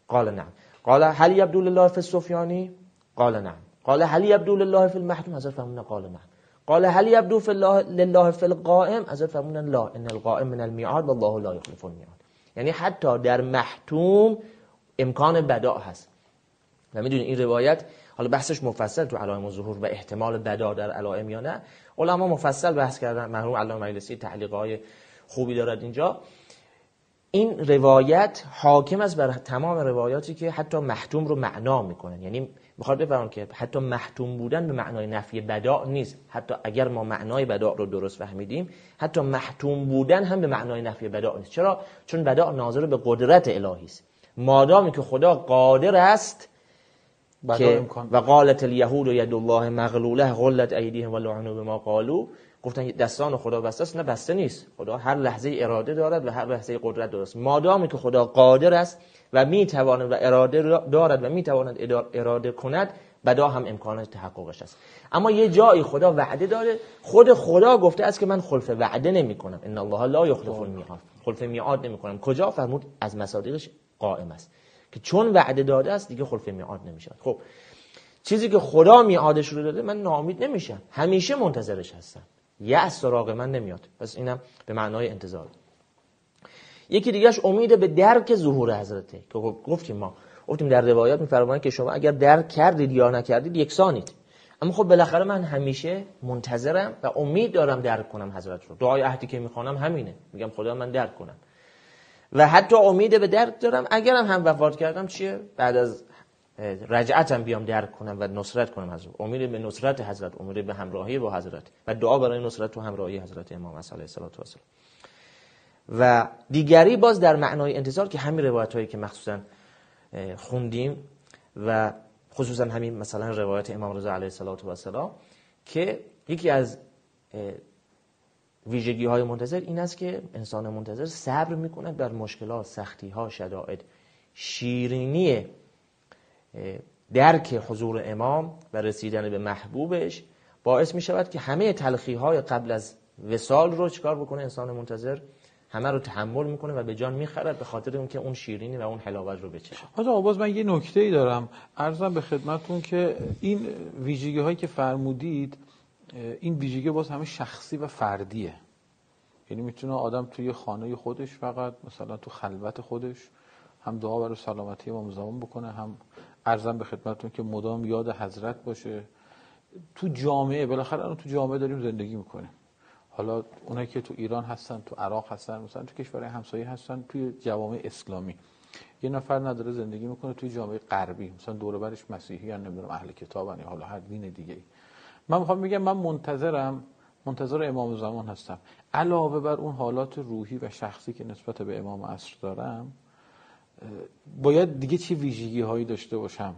[SPEAKER 2] قال نعم قال هل یبدو لله فی السفیانی قال نعم قال هل یبدو لله فی المحتوم؟ حضرت فرمودن قال نعم قال هل یبدو الله لله فی القائم؟ حضرت فرمودن لا. ان القائم من الميعاد والله لا یخلف الميعاد یعنی حتی در محتوم امکان بدا هست. و می‌دونی این روایت حالا بحثش مفصل تو علائم ظهور و احتمال بدا در علائم یا نه علما مفصل بحث کردن مرحوم علامه مجلسی تعلیق های خوبی دارد اینجا. این روایت حاکم است بر تمام روایاتی که حتی محتوم رو معنا می‌کنن. یعنی می‌خواد بفرمایید که حتی محتوم بودن به معنای نفی بدا نیست. حتی اگر ما معنای بدا رو درست فهمیدیم حتی محتوم بودن هم به معنای نفی بدا نیست. چرا؟ چون بدا ناظر به قدرت الهی است. مادامی که خدا قادر است که و قالت الیهود ید الله مغلوله غلت ایدیهم و لعنوا بما قالو. گفتن دستان خدا بسته است نه بسته نیست. خدا هر لحظه اراده دارد و هر لحظه قدرت دارد مادامی که خدا قادر است و می‌تواند و اراده دارد و می‌تواند اراده کند بدا هم امکان تحققش است. اما یه جایی خدا وعده داره خود خدا گفته است که من خلف وعده نمی کنم ان الله لا یخلف المیعاد. خلف میعاد نمی کنم کجا؟ فرمود از مصادیقش قائم است. که چون وعده داده است دیگه خلف میعاد نمیشه خب چیزی که خدا میعادش رو داده من ناامید نمیشم. همیشه منتظرش هستم. یه سراغ من نمیاد. پس اینم به معنای انتظار. یکی دیگهش امید به درک ظهور حضرته که خب گفتیم ما گفتیم در روایات میفرمایند که شما اگر درک کردید یا نکردید یکسانید. اما خب بالاخره من همیشه منتظرم و امید دارم درک کنم حضرت رو. دعای عهدی که می‌خوانم همینه. میگم خدا من درک کنم. و حتی امید به درک دارم. اگرم هم وفات کردم چیه؟ بعد از رجعتم بیام درک کنم و نصرت کنم حضرت. امید به نصرت حضرت امید به همراهی با حضرت و دعا برای نصرت و همراهی حضرت امام علیه السلام و دیگری باز در معنای انتظار که همین روایت هایی که مخصوصا خوندیم و خصوصا همین مثلا روایت امام رضا علیه السلام که یکی از ویژگی های منتظر این است که انسان منتظر صبر می‌کند بر مشکلات سختی ها شدائد. شیرینی درک حضور امام و رسیدن به محبوبش باعث می شود که همه تلخی های قبل از وسال رو چکار بکنه؟ انسان منتظر همه رو تحمل می‌کنه و به جان می‌خرد به خاطر اون که اون شیرینی و اون حلاوت رو بچشه.
[SPEAKER 1] حالا باز من یه نکته ای دارم. ارزم به خدمتتون که این ویژگی هایی که فرمودید این ویژگی باز همه شخصی و فردیه. یعنی می‌تونه آدم توی خانه خودش فقط مثلا تو خلوت خودش هم دعا برای سلامتی امام زمان بکنه هم ارزم به خدمتتون که مدام یاد حضرت باشه. تو جامعه بالاخره الان تو جامعه داریم زندگی می‌کنیم. حالا اونایی که تو ایران هستن تو عراق هستن مثلا تو کشورهای همسایه هستن توی جوامع اسلامی. یه نفر نداره زندگی می‌کنه توی جامعه غربی. مثلا دور برش مسیحی یا نمی‌دونم اهل کتابن یا حالا هر دین دیگه من می‌خوام میگم من منتظرم منتظر امام زمان هستم. علاوه بر اون حالات روحی و شخصی که نسبت به امام عصر دارم باید دیگه چه ویژگی هایی داشته باشم؟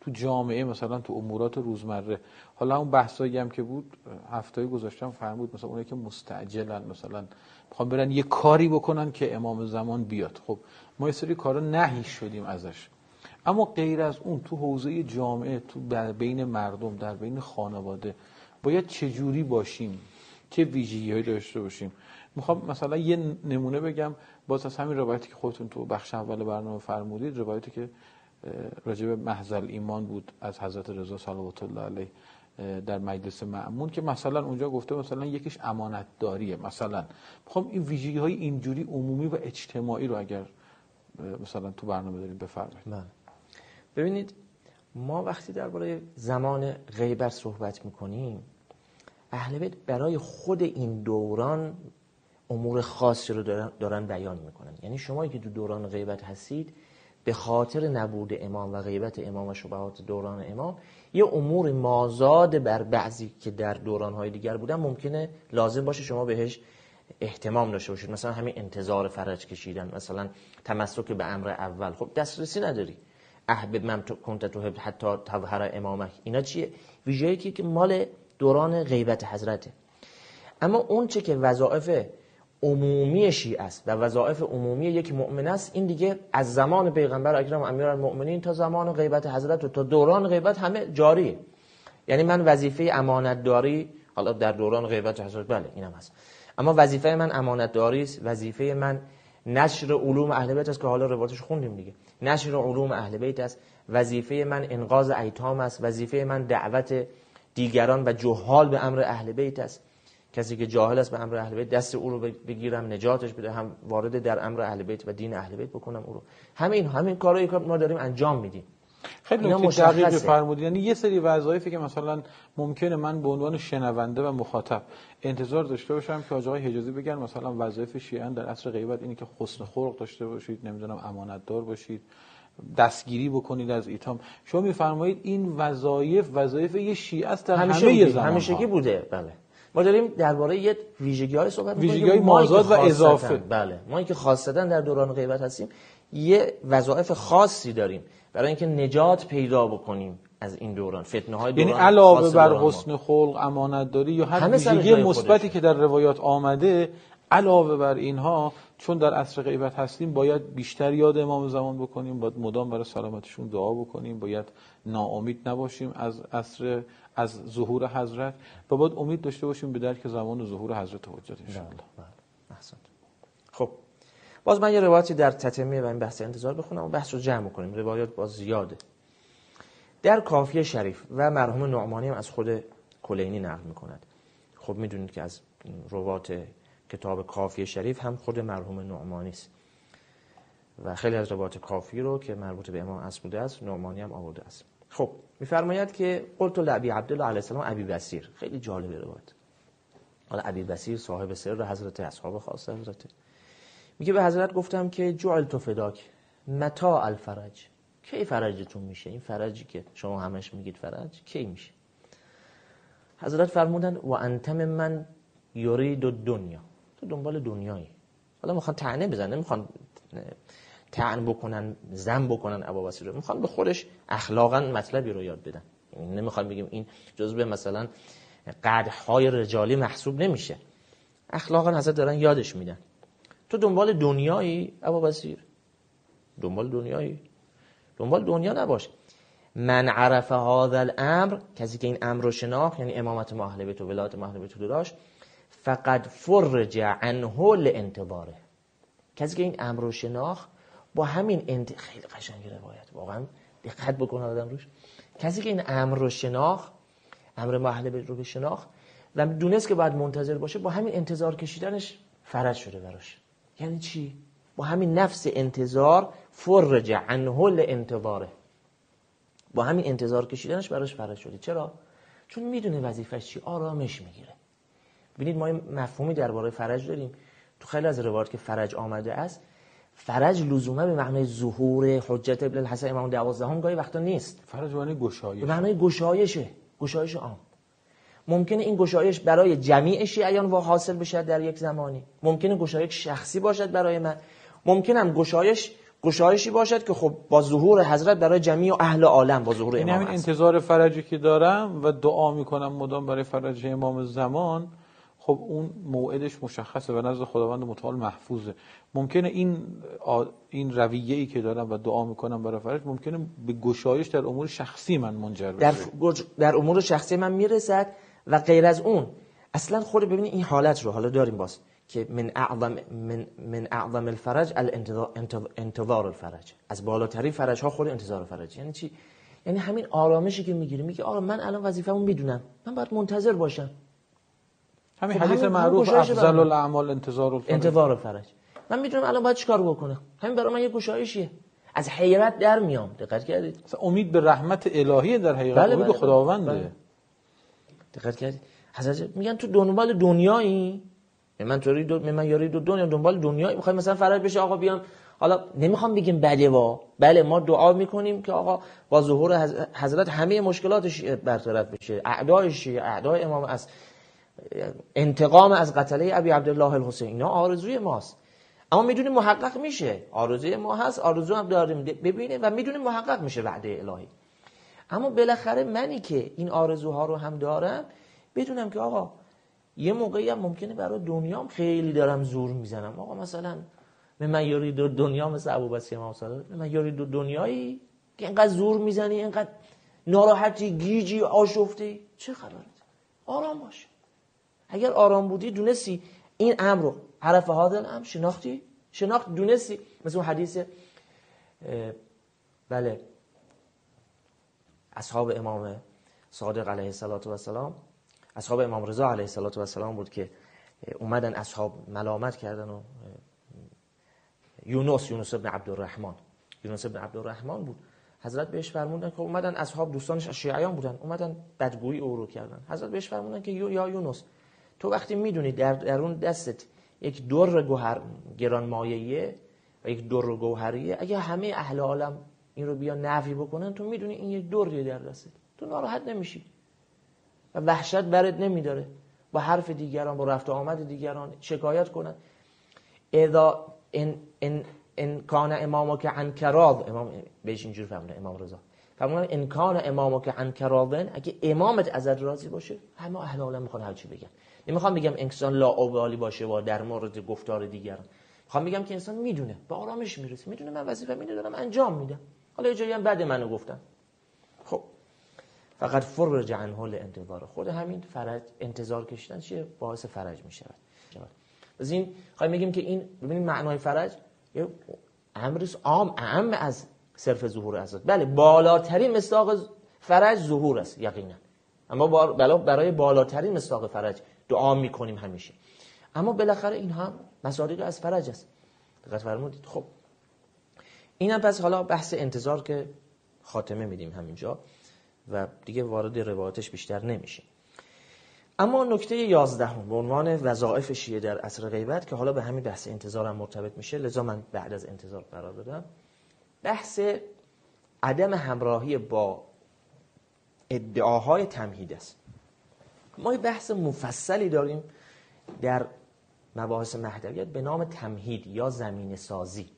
[SPEAKER 1] تو جامعه مثلا تو امورات روزمره. حالا اون بحثایی هم که بود هفتایی گذاشتم فرمود مثلا اونایی که مستعجلن مثلا می‌خوام برن یه کاری بکنن که امام زمان بیاد. خب ما یه سری کارا نهی شدیم ازش. اما غیر از اون تو حوزه جامعه تو بین مردم در بین خانواده باید چجوری باشیم؟ چه ویژگی هایی داشته باشیم؟ می‌خوام مثلا یه نمونه بگم. باز از همین روایتی که خودتون تو بخش اول برنامه فرمودید روایتی که راجب محضل ایمان بود از حضرت رضا صلوات الله علیه در مجلس معمون که مثلا اونجا گفته مثلا یکیش امانت داریه مثلا. می‌خوام این ویژگی های اینجوری عمومی و اجتماعی رو اگر مثلا تو برنامه داریم بفرمایید.
[SPEAKER 2] بله. ببینید ما وقتی درباره زمان غیبت صحبت می‌کنیم اهل بیت برای خود این دوران امور خاصی رو دارن, دارن بیان می‌کنن. یعنی شما که تو دوران غیبت هستید به خاطر نبود امام و غیبت امام و شبهات دوران امام یه امور مازاد بر بعضی که در دورانهای دیگر بودن ممکنه لازم باشه شما بهش احتمام داشته باشید. مثلا همین انتظار فرج کشیدن مثلا تمسک به امر اول. خب دسترسی نداری. احبب من کنت تو حتی تظهر امامک. اینا چیه؟ ویژگی که مال دوران غیبت حضرته. اما اون چه که وظایف عمومی شیعه است و وظایف عمومی یک مؤمن است این دیگه از زمان پیغمبر اکرم امیرالمؤمنین تا زمان غیبت حضرت و تا دوران غیبت همه جاریه. یعنی من وظیفه امانت داری حالا در دوران غیبت حضرت بله اینم هست. اما وظیفه من امانت داری است وظیفه من نشر علوم اهل بیت است که حالا روایتش خوندیم دیگه. نشر علوم اهل بیت است. وظیفه من انقاذ ایتام است. وظیفه من دعوت دیگران و جهال به امر اهل بیت است. کسی که جاهل است به امر اهل بیت دست او رو بگیرم نجاتش بده هم وارد در امر اهل بیت و دین اهل بیت بکنم او رو. همین همین کارایی که ما داریم انجام میدیم.
[SPEAKER 1] خیلی نکته دقیق فرمودید یعنی یه سری وظایفی که مثلا ممکنه من به عنوان شنونده و مخاطب انتظار داشته باشم که آقای حجازی بگن مثلا وظایف شیعه در عصر غیبت اینه که حسن خلق داشته باشید نمی‌دونم امانت دار باشید دستگیری بکنید از ایتام. شما میفرمایید این وظایف وظایف یه شیعه است در همه زمان
[SPEAKER 2] همیشگی بوده؟ بله. ما داریم درباره یه ویژگی های صحبت
[SPEAKER 1] ویژگی های مازاد و اضافه.
[SPEAKER 2] بله. ما که خاصتا در دوران غیبت هستیم یه وظایف خاصی داریم برای اینکه نجات پیدا بکنیم از این دوران فتنه های
[SPEAKER 1] یعنی دوران یعنی علاوه بر حسن خلق امانت داری یا هر ویژگی مثبتی که در روایات آمده علاوه بر اینها چون در عصر غیبت هستیم باید بیشتر یاد امام زمان بکنیم باید مدام برای سلامتشون دعا بکنیم باید ناامید نباشیم از عصر از ظهور حضرت و باید امید داشته باشیم به درک زمان ظهور حضرت حجت.
[SPEAKER 2] خب باز من یه روایتی در تتمه ی این بحث انتظار بخونم و بحث رو جمع کنیم. روایات باز زیاده. در کافی شریف و مرحوم نعمانی هم از خود کلینی نقل می‌کند. خب می‌دونید که از روایات کتاب کافی شریف هم خود مرحوم نعمانی است. و خیلی از روایات کافی رو که مربوط به امام عصر بوده است نعمانی هم آورده است. خب میفرماید که قلت لأبي عبدالله عليه السلام ابی بصیر خیلی جالبه روایت. حالا ابی بسیر صاحب سر حضرت اصحاب خاص حضرت میگه به حضرت گفتم که جعل تو فداک. متا الفرج. کی فرجتون میشه؟ این فرجی که شما همش میگید فرج کی میشه؟ حضرت فرمودن و انتم من یرید دنیا تو دنبال دنیایی. حالا می‌خوان تعنه بزنه می‌خوان تعن بکنن زن بکنن ابا رو. می‌خوان به خودش اخلاقا مطلبی رو یاد بدن. یعنی نمی‌خوان بگیم این جزء مثلا قدهای رجالی محسوب نمیشه. اخلاقا حضرت دارن یادش میدن. تو دنبال دنیایی؟ ابا بسیر دنبال دنیایی. دنبال دنیا نباش. من عرف هذا الامر کسی که این امر رو شناخت یعنی امامت اهل بیت و ولایت اهل بیت رو داشت فقط فرج عنه لانتظاره. کسی که این امر رو شناخت با همین انت... خیلی قشنگ روایت واقعا دقت بکنه آدم روش. کسی که این امر رو شناخت امر محله رو به شناخت و دونست که باید منتظر باشه با همین انتظار کشیدنش فرج شده براش. یعنی چی؟ با همین نفس انتظار فرج عنه انتظاره با همین انتظار کشیدنش براش فرج شده. چرا؟ چون می‌دونه وظیفش چی. آرامش می‌گیره. ببینید ما مفهومی درباره فرج داریم. تو خیلی از روایات که فرج آمده است فرج لزومه به معنای ظهور حجت ابن الحسن امام دوازدهم گاهی وقتا نیست.
[SPEAKER 1] فرج معنی گشایش.
[SPEAKER 2] به معنای گشایشه. گشایش عام. ممکنه این گشایش برای جمیع شیعیان و حاصل بشه در یک زمانی. ممکنه گشایش شخصی باشد برای من. ممکنه هم گشایش گشایشی باشد که خب با ظهور حضرت برای جمیع اهل عالم با ظهور
[SPEAKER 1] امام همین انتظار فرجی که دارم و دعا می‌کنم مدام برای فرج امام زمان خب اون موعدش مشخصه و نزد خداوند متعال محفوظه. ممکنه این این رویه ای که دارم و دعا می‌کنم برای فرج ممکنه به گشایش در امور شخصی من منجر
[SPEAKER 2] بشه. در, در امور شخصی من می‌رسد. و غیر از اون. اصلا خود ببینید این حالت رو. حالا داریم باز که من اعظم من, من اعظم الفرج الانتظار الفرج. از بالاترین فرج ها خود انتظار فرج یعنی چی؟ یعنی همین آرامشی که می‌گیره میگه آقا من الان وظیفه‌مو می‌دونم. من باید منتظر باشم.
[SPEAKER 1] همین
[SPEAKER 2] خب
[SPEAKER 1] حدیث معروف افضل. الاعمال انتظار الفرج.
[SPEAKER 2] انتظار فرج من می‌دونم الان باید چیکار بکنم؟ همین برای من یه گشایشیه. از حیرت در میام. دقت کردید؟
[SPEAKER 1] امید به رحمت الهی در حقیقت
[SPEAKER 2] بله، بله،
[SPEAKER 1] به خداونده.
[SPEAKER 2] بله. دقت کردید حضرت میگن تو دنبال دنیایی؟ من توری دو من یاری دو دنیا دنبال دنیایی. می‌خوای مثلا فرج بشه آقا بیام. حالا نمی‌خوام بگیم بله وا. بله ما دعا می‌کنیم که آقا با ظهور حض- حضرت همه مشکلاتش برطرف بشه. اعدای شیعه اعدای امام از انتقام از قتله ابی عبدالله الحسین. اینا آرزوی ماست. اما می‌دونیم محقق میشه. آرزوی ما هست. آرزو هم داریم. ببینه و می‌دونیم محقق میشه وعده الهی. اما بالاخره منی که این آرزوها رو هم دارم بدونم که آقا یه موقعی هم ممکنه برای دنیام خیلی دارم زور می‌زنم. آقا مثلا به من یاری دو دنیا مثل ابو بسی امام صادق به من یاری دو دنیایی که اینقدر زور می‌زنی اینقدر ناراحتی گیجی آشفتی چه خبرت؟ آرام باش. اگر آرام بودی دونستی این امر رو. حرف هادن هم شناختی؟ شناخت دونستی. مثل اون حدیث بله. اصحاب امام صادق علیه السلام اصحاب امام رضا علیه السلام بود که اومدن اصحاب ملامت کردن و یونس یونس ابن عبدالرحمن. یونس ابن عبدالرحمن بود. حضرت بهش فرمودن که اومدن اصحاب دوستانش شیعیان بودن. اومدن بدگویی او رو کردن. حضرت بهش فرمودن که یا یونس تو وقتی می‌دونی در درون دستت یک در گوهر گران مایه‌ایه و یک در گوهریه اگه همه اهل عالم این رو بیا نفی بکنن تو می‌دونی این یک دریه در دستت. تو ناراحت نمیشی. و وحشت برت نمیداره. با حرف دیگران با رفت و آمد دیگران شکایت کنن. اذا ان ان ان کان امامک عن کراض امام بهش اینجور فهمیدن امام رضا. فرمودن ان کان امامک عن کراضن اگه امامت ازت راضی باشه همه اهل عالم می‌خوان هر چی بگن. نمی‌خوام بگم انسان لا ابالی باشه و در مورد گفتار دیگران. می‌خوام بگم که انسان می‌دونه با آرامش می‌رسه. می‌دونه من وظیفه دارم انجام میدم. حالا یه جایی هم بعد منو گفتن. خب فقط فرج عنه انتظار خود همین فرج انتظار کشیدن چیه؟ باعث فرج میشه از این خواهیم بگیم که این ببینید معنای فرج یه امر عام اهم از صرف ظهور است. بله بالاترین مصداق فرج ظهور است یقینا. اما برای بالاترین مصداق فرج دعا می‌کنیم همیشه. اما بالاخره این هم مصادیق از فرج است. دقت فرمودید. خب این هم پس حالا بحث انتظار که خاتمه میدیم همینجا و دیگه وارد روایتش بیشتر نمیشه اما نکته یازدهم به عنوان وظایف شیعه در عصر غیبت که حالا به همین بحث انتظارم مرتبط میشه لذا من بعد از انتظار قرار دادم. بحث عدم همراهی با ادعاهای تمهید است. ما یه بحث مفصلی داریم در مباحث مهدویت به نام تمهید یا زمین سازی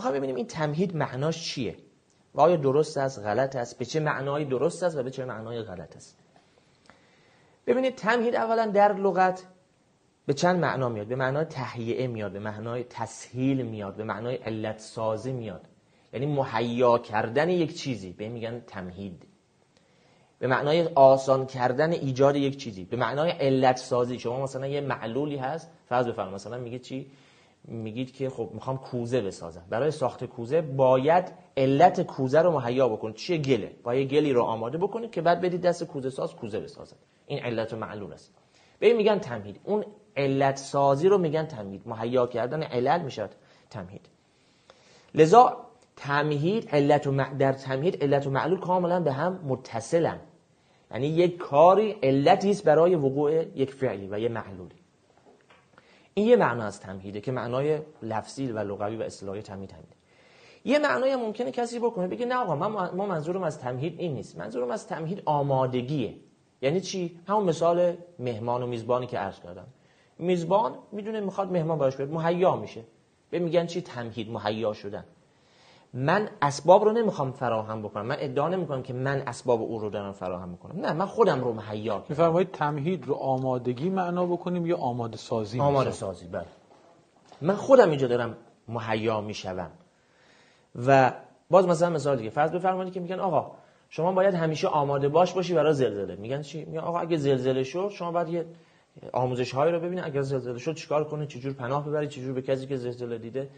[SPEAKER 2] می‌خوام ببینیم این تمهید معناش چیه؟ و آیا درست است غلط است؟ به چه معنایی درست است و به چه معنای غلط است؟ ببینید تمهید اولا در لغت به چند معنا میاد؟ به معنای تهیئه میاد به معنای تسهیل میاد به معنای علت سازی میاد. یعنی مهیا کردن یک چیزی به میگن تمهید. به معنای آسان کردن ایجاد یک چیزی به معنای علت سازی شما مثلا یه معلولی هست فرض بفرمایید مثلا میگه چی؟ میگید که خب می‌خوام کوزه بسازم. برای ساخت کوزه باید علت کوزه رو مهیا بکنید چیه گله؟ باید گلی رو آماده بکنید که بعد بدید دست کوزه ساز کوزه بسازه این علت معلول است. به میگن تمهید. اون علت سازی رو میگن تمهید. مهیا کردن علل می‌شد تمهید. لذا تمهید علت و در تمهید علت و معلول کاملا به هم متصلن. یعنی یک کاری علتی است برای وقوع یک فعلی و یه معلولی. این یه معنا از تمهیده که معنای لفظی و لغوی و اصطلاحی تمهید همینه. یه معنای ممکنه کسی بکنه بگه نه آقا من ما منظورم از تمهید این نیست. منظورم از تمهید آمادگیه. یعنی چی؟ همون مثال مهمان و میزبانی که عرض کردم. میزبان می‌دونه می‌خواد مهمان براش بیاد مهیا میشه. به میگن چی؟ تمهید مهیا شدن. من اسباب رو نمی‌خوام فراهم بکنم. من ادعا نمی‌کنم که من اسباب او رو دارم فراهم می‌کنم. نه من خودم رو مهیا کردم.
[SPEAKER 1] میفرمایید تمهید رو آمادگی معنا بکنیم یا آماده سازی
[SPEAKER 2] آماده سازی بله. من خودم اینجا دارم مهیا می‌شوم. و باز مثلا مثال دیگه فرض بفرمایید که میگن آقا شما باید همیشه آماده باش باشی برای زلزله. میگن چی؟ میگن آقا اگه زلزله شد شما باید یه آموزش هایی رو ببینید اگر زلزله شد چیکار کنید چجور پناه ببرید چجور به کسی که زلزله دیده؟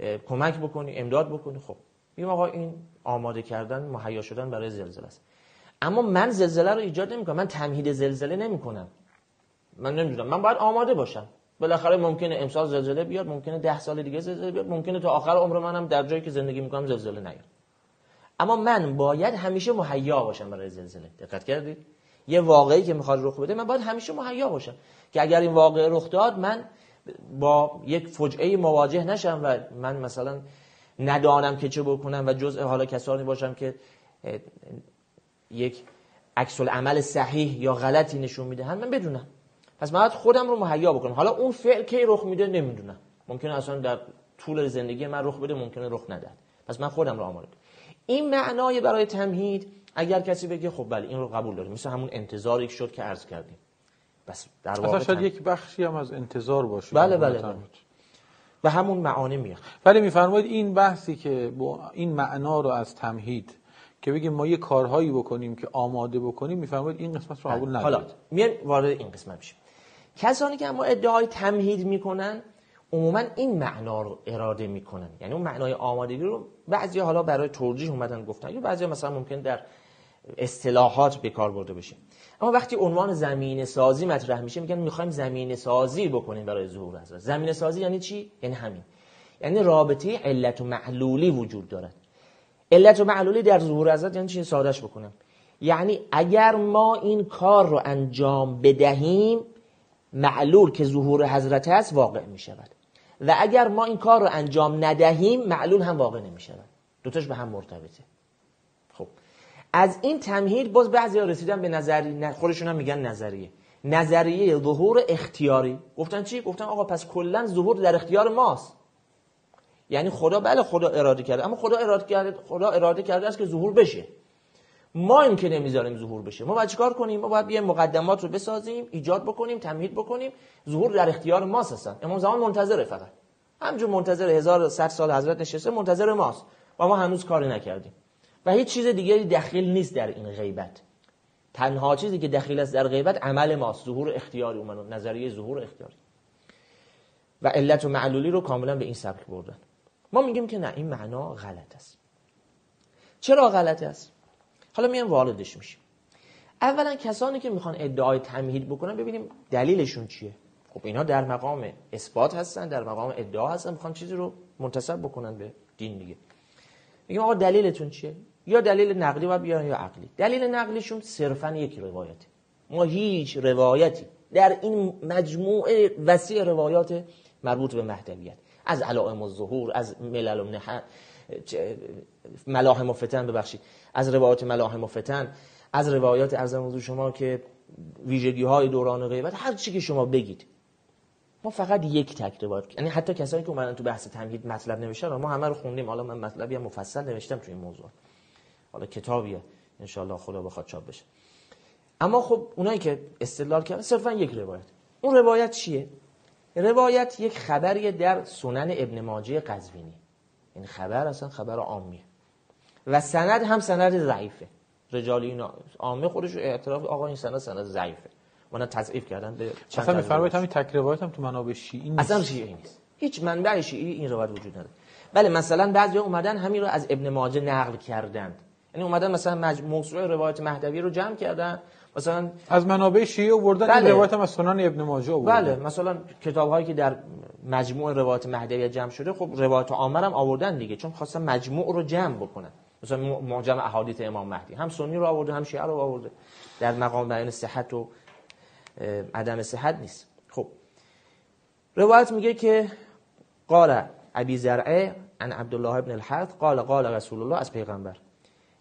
[SPEAKER 2] کمک بکنی امداد بکنی. خب میگم آقا این آماده کردن مهیا شدن برای زلزله است. اما من زلزله رو ایجاد نمی‌کنم من تمهید زلزله نمی‌کنم. من نمی‌دونم من باید آماده باشم. بالاخره ممکنه امسال زلزله بیاد ممکنه ده سال دیگه زلزله بیاد ممکنه تا آخر عمر منم در جایی که زندگی می‌کنم زلزله نیاد. اما من باید همیشه مهیا باشم برای زلزله. دقت کردید؟ یه واقعی که می‌خواد رخ بده من باید همیشه مهیا باشم. که اگر این واقعه رخ داد من با یک فجعه مواجه نشم و من مثلا ندانم که چه بکنم و جزء حالا کسانی باشم که یک عکس عمل صحیح یا غلطی نشون می‌دهن من بدونم. پس من خودم رو مهیا بکنم. حالا اون فعل کی رخ میده نمی‌دونم. ممکنه اصلا در طول زندگی من رخ بده ممکنه رخ ندهد. پس من خودم رو آماده کنم. این معنای برای تمهید اگر کسی بگه خب بله این رو قبول داریم. مثل همون انتظاری شد که عرض کردیم.
[SPEAKER 1] بس در واقع شاید یک بخشی هم از انتظار باشه.
[SPEAKER 2] بله بله, بله. و همون معانی میاد.
[SPEAKER 1] ولی میفرمایید این بحثی که با این معنا رو از تمهید که بگیم ما یه کارهایی بکنیم که آماده بکنیم میفرمایید این قسمت رو قبول
[SPEAKER 2] ندارید. حالا میان وارد این قسمت میشیم. کسانی که اما ادعای تمهید می‌کنن عموما این معنا رو اراده می‌کنن. یعنی اون معنای آمادگی رو بعضی حالا برای توجیه اومدن گفتن. یا بعضی مثلا ممکن در اصطلاحات به کار برده بشه اما وقتی عنوان زمین سازی مطرح میشه میگن می‌خوایم زمین سازی بکنیم برای ظهور حضرت زمین سازی یعنی چی؟ یعنی همین. یعنی رابطه علت و معلولی وجود دارد. علت و معلولی در ظهور حضرت یعنی چی؟ سادش بکنم. یعنی اگر ما این کار رو انجام بدهیم معلول که ظهور حضرت است واقع می شود و اگر ما این کار رو انجام ندهیم معلول هم واقع نمی شود دوتاش به هم مرتبطه. از این تمهید باز بعضی ها رسیدن به نظری خودشون هم میگن نظریه. نظریه ظهور اختیاری. گفتن چی؟ گفتن آقا پس کلا ظهور در اختیار ماست. یعنی خدا بله خدا اراده کرده اما خدا اراده کرده خدا اراده کرده است که ظهور بشه. ما این که نمی‌ذاریم ظهور بشه. ما باید چیکار کنیم؟ ما باید بیایم مقدمات رو بسازیم ایجاد بکنیم تمهید بکنیم. ظهور در اختیار ماست هستن امام زمان منتظره فقط. همجور منتظر 1100 سال حضرت نشسته منتظر ماست. و ما هنوز کاری نکردیم. و هیچ چیز دیگری دخیل نیست در این غیبت. تنها چیزی که دخیل است در غیبت عمل ماست. ظهور اختیاری اومد. نظریه ظهور اختیاری. و علت و معلولی رو کاملا به این سبک بردن. ما میگیم که نه این معنا غلط است. چرا غلط است؟ حالا میان واردش میشیم. اولا کسانی که می‌خوان ادعای تمهید بکنن ببینیم دلیلشون چیه؟ خب اینا در مقام اثبات هستن در مقام ادعا هستن. می‌خوان چیزی رو منتسب بکنن به دین دیگه. میگم آقا دلیلتون چیه؟ یا دلیل نقلی و بیان یا عقلی. دلیل نقلیشون صرفا یک روایته. ما هیچ روایتی در این مجموعه وسیع روایات مربوط به مهدویت. از علائم الظهور از ملل و ملاحم و فتن ببخشید. از روایات ملاحم و فتن از روایات ارزم شما که ویژگی های دوران غیبت هر چی که شما بگید. ما فقط یک تک روایت یعنی حتی کسایی که اومدن تو بحث تمهید مطلب نوشتن ما همه رو خوندیم. حالا من مطلبی هم مفصل نوشتم تو این موضوع. حالا کتابیه. ان خدا بخواد چاپ بشه. اما خب اونایی که استدلال کردن صرفا یک روایت. اون روایت چیه؟ روایت یک خبریه در سنن ابن ماجه قزوینی. این خبر اصلا خبر عامیه. و سند هم سند ضعیفه. رجالی اینا عامه خودش اعتراف آقا این سند سند ضعیفه. اونا تضعیف کردن به
[SPEAKER 1] چند اصلا میفرمایید همین تک روایت هم تو منابع شیعی نیست.
[SPEAKER 2] اصلا شیعی نیست. هیچ منبع شیعی این روایت وجود نداره. بله مثلا بعضی اومدن همین رو از ابن ماجه نقل کردند. یعنی اومدن مثلا مجموعه روایت مهدوی رو جمع کردن مثلا
[SPEAKER 1] از منابع شیعه آوردن بله. روایت هم از سنن ابن ماجه آوردن.
[SPEAKER 2] بله مثلا کتاب هایی که در مجموع روایت مهدوی جمع شده خب روایت عامر هم آوردن دیگه چون خواستن مجموع رو جمع بکنن. مثلا معجم احادیث امام مهدی هم سنی رو آورده هم شیعه رو آورده. در مقام بیان صحت و عدم صحت نیست. خب روایت میگه که قال ابی زرعه عن عبدالله ابن الحارث قال قال رسول الله از پیغمبر.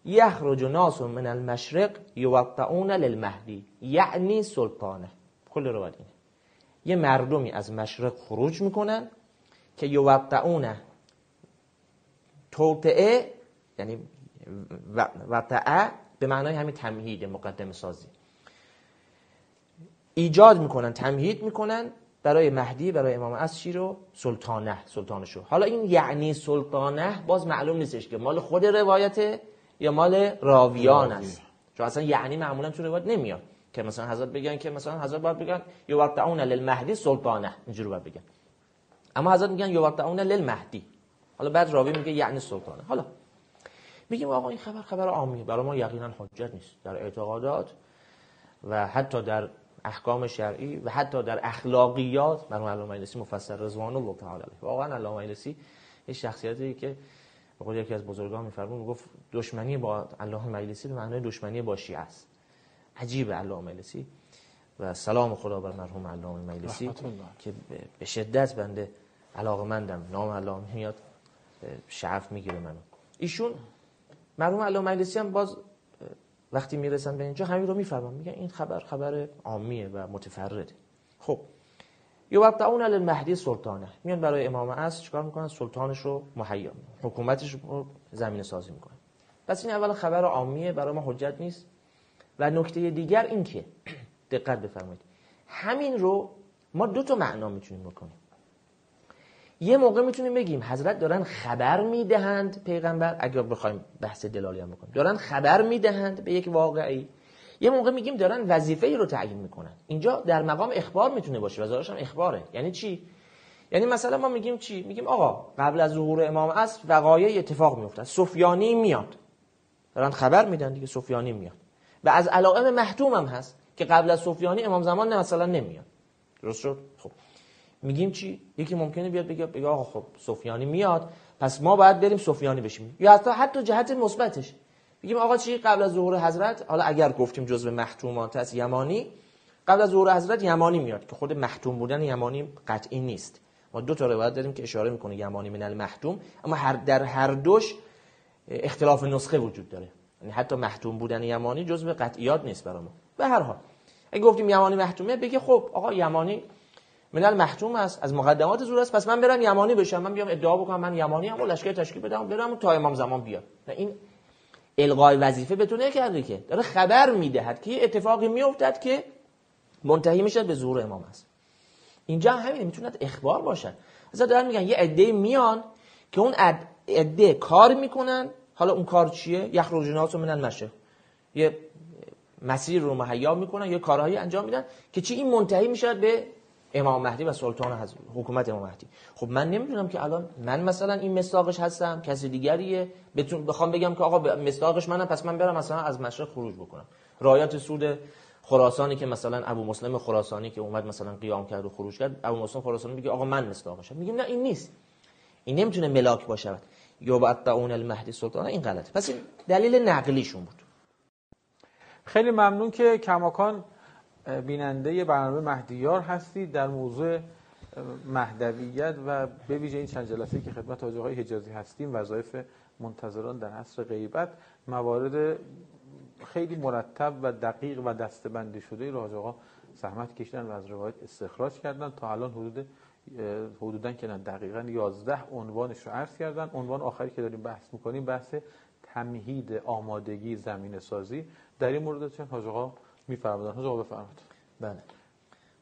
[SPEAKER 2] یخرج ناس من المشرق یوطعون للمهدی یعنی سلطانه. کل روایت اینه. یه مردمی از مشرق خروج می‌کنن که یوطعون توطعه یعنی وطعه به معنای همین تمهید مقدم سازی. ایجاد می‌کنن تمهید می‌کنن برای مهدی برای امام اصشی رو سلطانه سلطانشو حالا این یعنی سلطانه باز معلوم نیستش که مال خود روایته. یا مال راویان است. چون اصلا یعنی معمولا تو روایت نمیاد که مثلا حضرت بگن که مثلا حضرت باید بگن یوقعون للمهدی سلطانه. اینجوری باید بگن. اما حضرت میگن یوقعون للمهدی. حالا بعد راوی میگه یعنی سلطانه. حالا میگیم آقا این خبر خبر عامیه. برای ما یقینا حجت نیست. در اعتقادات و حتی در احکام شرعی و حتی در اخلاقیات مرحوم علامه مجلسی مفسر رضوان الله تعالی واقعا علامه مجلسی یه شخصیتی که به قول یکی از بزرگان میفرمون می‌گفت دشمنی با علامه مجلسی به معنای دشمنی با شیعه است. عجیب علامه مجلسی. و سلام خدا بر مرحوم علامه مجلسی که به شدت بنده علاقمندم نام علامه میاد شعف می‌گیره منو. ایشون مرحوم علامه مجلسی هم باز وقتی می‌رسن به اینجا همین رو می‌فهمن میگن این خبر خبر عامیه و متفرده. خب یوبتعون علی المهدی سلطانه. میان برای امام عصر چیکار می‌کنن؟ سلطانش رو مهیا حکومتش رو زمین سازی می‌کنن. پس این اول خبر عامیه برای ما حجت نیست. و نکته دیگر این که دقت بفرمایید. همین رو ما دو تا معنا می‌تونیم بکنیم. یه موقع می‌تونیم بگیم حضرت دارن خبر می‌دهند پیغمبر اگر بخوایم بحث دلالی هم بکنیم. دارن خبر می‌دهند به یک واقعی. یه موقع میگیم دارن وظیفه ای رو تعیین می‌کنن. اینجا در مقام اخبار می‌تونه باشه و هم اخباره. یعنی چی؟ یعنی مثلا ما میگیم چی؟ میگیم آقا قبل از ظهور امام عصر وقایع اتفاق میفته سفیانی میاد. دارن خبر میدن دیگه سفیانی میاد. و از علائم محتوم هم هست که قبل از سفیانی امام زمان نه مثلا نمیاد. درست شد؟ خب. میگیم چی؟ یکی ممکنه بیاد بگه بگه آقا خب سفیانی میاد پس ما باید بریم سفیانی بشیم یا حتی حتی جهت مثبتش. میگیم آقا چی قبل از ظهور حضرت؟ حالا اگر گفتیم جزء محتومات از یمانی قبل از ظهور حضرت یمانی میاد که خود محتوم بودن یمانی قطعی نیست. ما دو تا روایت داریم که اشاره می‌کنه یمانی من المحتوم اما هر در هر دوش اختلاف نسخه وجود داره. یعنی حتی محتوم بودن یمانی جزء قطعیات نیست برای ما. به هر حال اگه گفتیم یمانی محتومه بگه خب آقا یمانی من محتوم است از مقدمات زور است پس من برم یمانی بشم من بیام ادعا بکنم من یمانی ام و لشکر تشکیل بدم برم تا امام زمان بیاد. این القای وظیفه بتونه کرده که داره خبر می‌دهد که اتفاقی میافتد که منتهی میشه به ظهور امام است اینجا هم همینه می‌توند اخبار باشد مثلا دارن میگن یه عده میان که اون عده کار می‌کنن. حالا اون کار چیه؟ یخرج الناس من المشرق. یه مسیر رو مهیا می‌کنن یه کارهایی انجام میدن که چی؟ این منتهی میشه به امام مهدی و سلطان حضرت حکومت امام مهدی. خب من نمی‌دونم که الان من مثلا این مصداقش هستم کسی دیگریه. بتون بخوام بگم که آقا مصداقش منم پس من برم مثلا از مشرق خروج بکنم. رایت سود خراسانی که مثلا ابو مسلم خراسانی که اومد مثلا قیام کرد و خروج کرد ابو مسلم خراسانی میگه آقا من مصداقشم. میگیم نه این نیست. این نمی‌تونه ملاک باشه اون المهدی سلطان این غلطه. پس این دلیل نقلیشون بود.
[SPEAKER 1] خیلی ممنون که کماکان بیننده برنامه مهدیار هستید در موضوع مهدویت و به ویژه این چند جلسه که خدمت آقای حجازی هستیم وظایف منتظران در عصر غیبت موارد خیلی مرتب و دقیق و دستبندی شده رو حاج آقا زحمت کشیدن و از روایت استخراج کردن. تا الان حدود حدودا که دقیقا 11 عنوانش رو عرض کردن. عنوان آخری که داریم بحث می‌کنیم بحث تمهید آمادگی زمین سازی در این مورد چند حاج میفرمودن. حاج بفرمایید.
[SPEAKER 2] بله.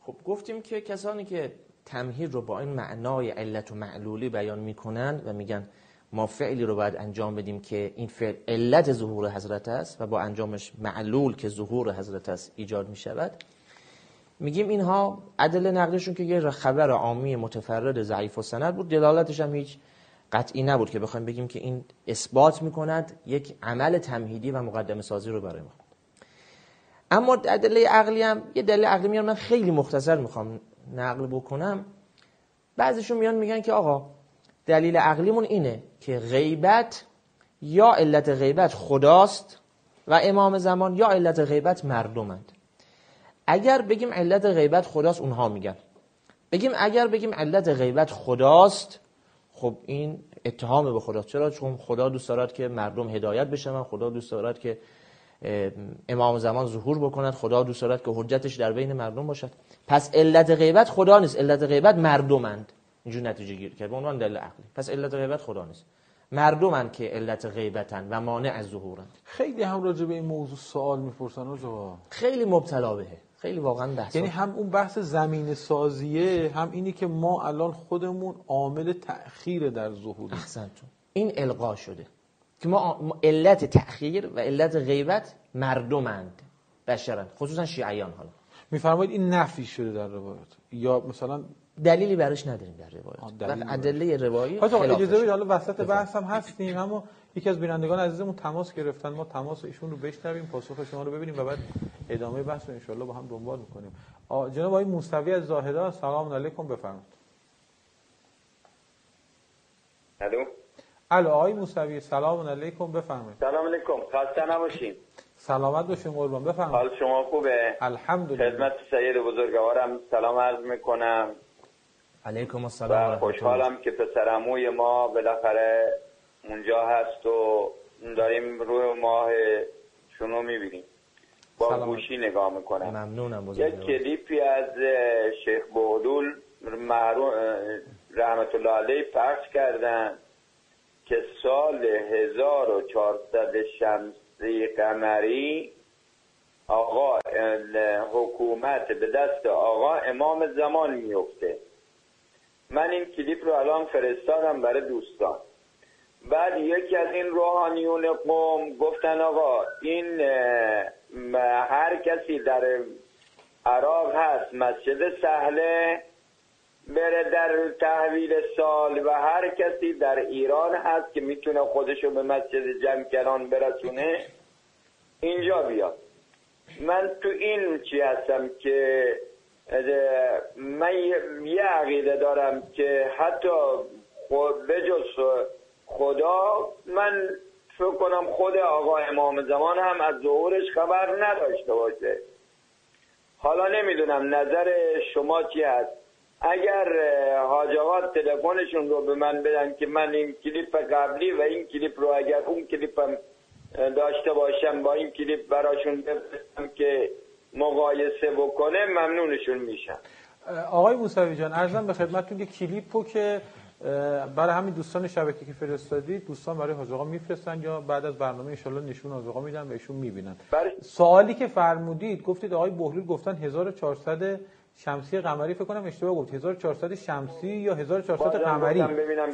[SPEAKER 2] خب گفتیم که کسانی که تمهید رو با این معنای علت و معلولی بیان می‌کنن و میگن ما فعلی رو باید انجام بدیم که این فعل علت ظهور حضرت است و با انجامش معلول که ظهور حضرت است ایجاد می شود میگیم اینها عدل نقلشون که یه خبر عامی متفرد ضعیف و سند بود. دلالتش هم هیچ قطعی نبود که بخوایم بگیم که این اثبات می‌کند یک عمل تمهیدی و مقدم سازی رو برای ما. اما دلیل عقلی هم یه دلیل عقلی میان من خیلی مختصر می‌خوام نقل بکنم. بعضیشون میان میگن که آقا دلیل عقلیمون اینه که غیبت یا علت غیبت خداست و امام زمان یا علت غیبت مردمند. اگر بگیم علت غیبت خداست اونها میگن. بگیم اگر بگیم علت غیبت خداست خب این اتهام به خدا. چرا؟ چون خدا دوست دارد که مردم هدایت بشن خدا دوست دارد که امام زمان ظهور بکند خدا دوست دارد که حجتش در بین مردم باشد. پس علت غیبت خدا نیست علت غیبت مردمند. اینجور نتیجه گیر کرد به عنوان دلیل عقلی. پس علت غیبت خدا نیست. مردمند که علت غیبتن و مانع از ظهورن
[SPEAKER 1] خیلی هم راجع به این موضوع سوال می‌پرسن
[SPEAKER 2] خیلی مبتلا بهه. خیلی واقعا بحث
[SPEAKER 1] یعنی هم اون بحث زمین سازیه هم اینی که ما الان خودمون عامل تأخیر در ظهور.
[SPEAKER 2] احسنتون. این القا شده. که ما علت تأخیر و علت غیبت مردمند بشرن خصوصا شیعیان حالا.
[SPEAKER 1] میفرمایید این نفی شده در روایات یا مثلا
[SPEAKER 2] دلیلی براش نداریم در روایات ادله روایی
[SPEAKER 1] اجازه بدید. حالا وسط بحث هم هستیم اما یکی از بینندگان عزیزمون تماس گرفتن. ما تماس ایشون رو بشنویم پاسخ شما رو ببینیم و بعد ادامه بحث رو انشالله با هم دنبال می‌کنیم. جناب آقای موسوی از زاهده سلام علیکم بفرمایید.
[SPEAKER 3] الو.
[SPEAKER 1] الو آقای موسوی سلام علیکم بفرمایید.
[SPEAKER 3] سلام علیکم خسته نباشین.
[SPEAKER 1] سلامت باشین قربان بفرمایید.
[SPEAKER 3] حال شما خوبه؟
[SPEAKER 1] الحمدلله.
[SPEAKER 3] خدمت سید بزرگوارم سلام عرض می‌کنم.
[SPEAKER 2] علیکم السلام
[SPEAKER 3] و. خوشحالم که پسرموی ما بالاخره اونجا هست و داریم روی ماه شنو می‌بینیم. با. گوشی نگاه می‌کنم.
[SPEAKER 2] ممنونم
[SPEAKER 3] یک
[SPEAKER 2] بزرگوار
[SPEAKER 3] کلیپی از شیخ بهدول رحمت الله علیه پخش کردن. که سال 1400 شمسی قمری آقا حکومت به دست آقا امام زمان میفته من این کلیپ رو الان فرستادم برای دوستان. بعد یکی از این روحانیون قوم گفتن آقا این هر کسی در عراق هست مسجد سهله بره در تحویل سال و هر کسی در ایران هست که می‌تونه خودشو به مسجد جمکران برسونه اینجا بیاد. من تو این چی هستم که من یه- یه عقیده دارم که حتی خود بجز خدا من فکر کنم خود آقا امام زمان هم از ظهورش خبر نداشته باشه. حالا نمی‌دونم نظر شما چی هست. اگر حاج آقا تلفنشون رو به من بدن که من این کلیپ قبلی و این کلیپ رو اگر اون کلیپم داشته باشم با این کلیپ براشون بفرستم که مقایسه بکنه ممنونشون میشم.
[SPEAKER 1] آقای موسوی جان ارزم به خدمتتون که کلیپو که برای همین دوستان شبکه که فرستادید دوستان برای حاج آقا میفرستن یا بعد از برنامه ان نشون حاج آقا میدن و ایشون می‌بینن.
[SPEAKER 3] برای
[SPEAKER 1] سوالی که فرمودید گفتید آقای بهلول گفتن 1400 شمسی قمری فکر کنم اشتباه گفت. 1400 شمسی یا 1400
[SPEAKER 3] بازم
[SPEAKER 1] قمری؟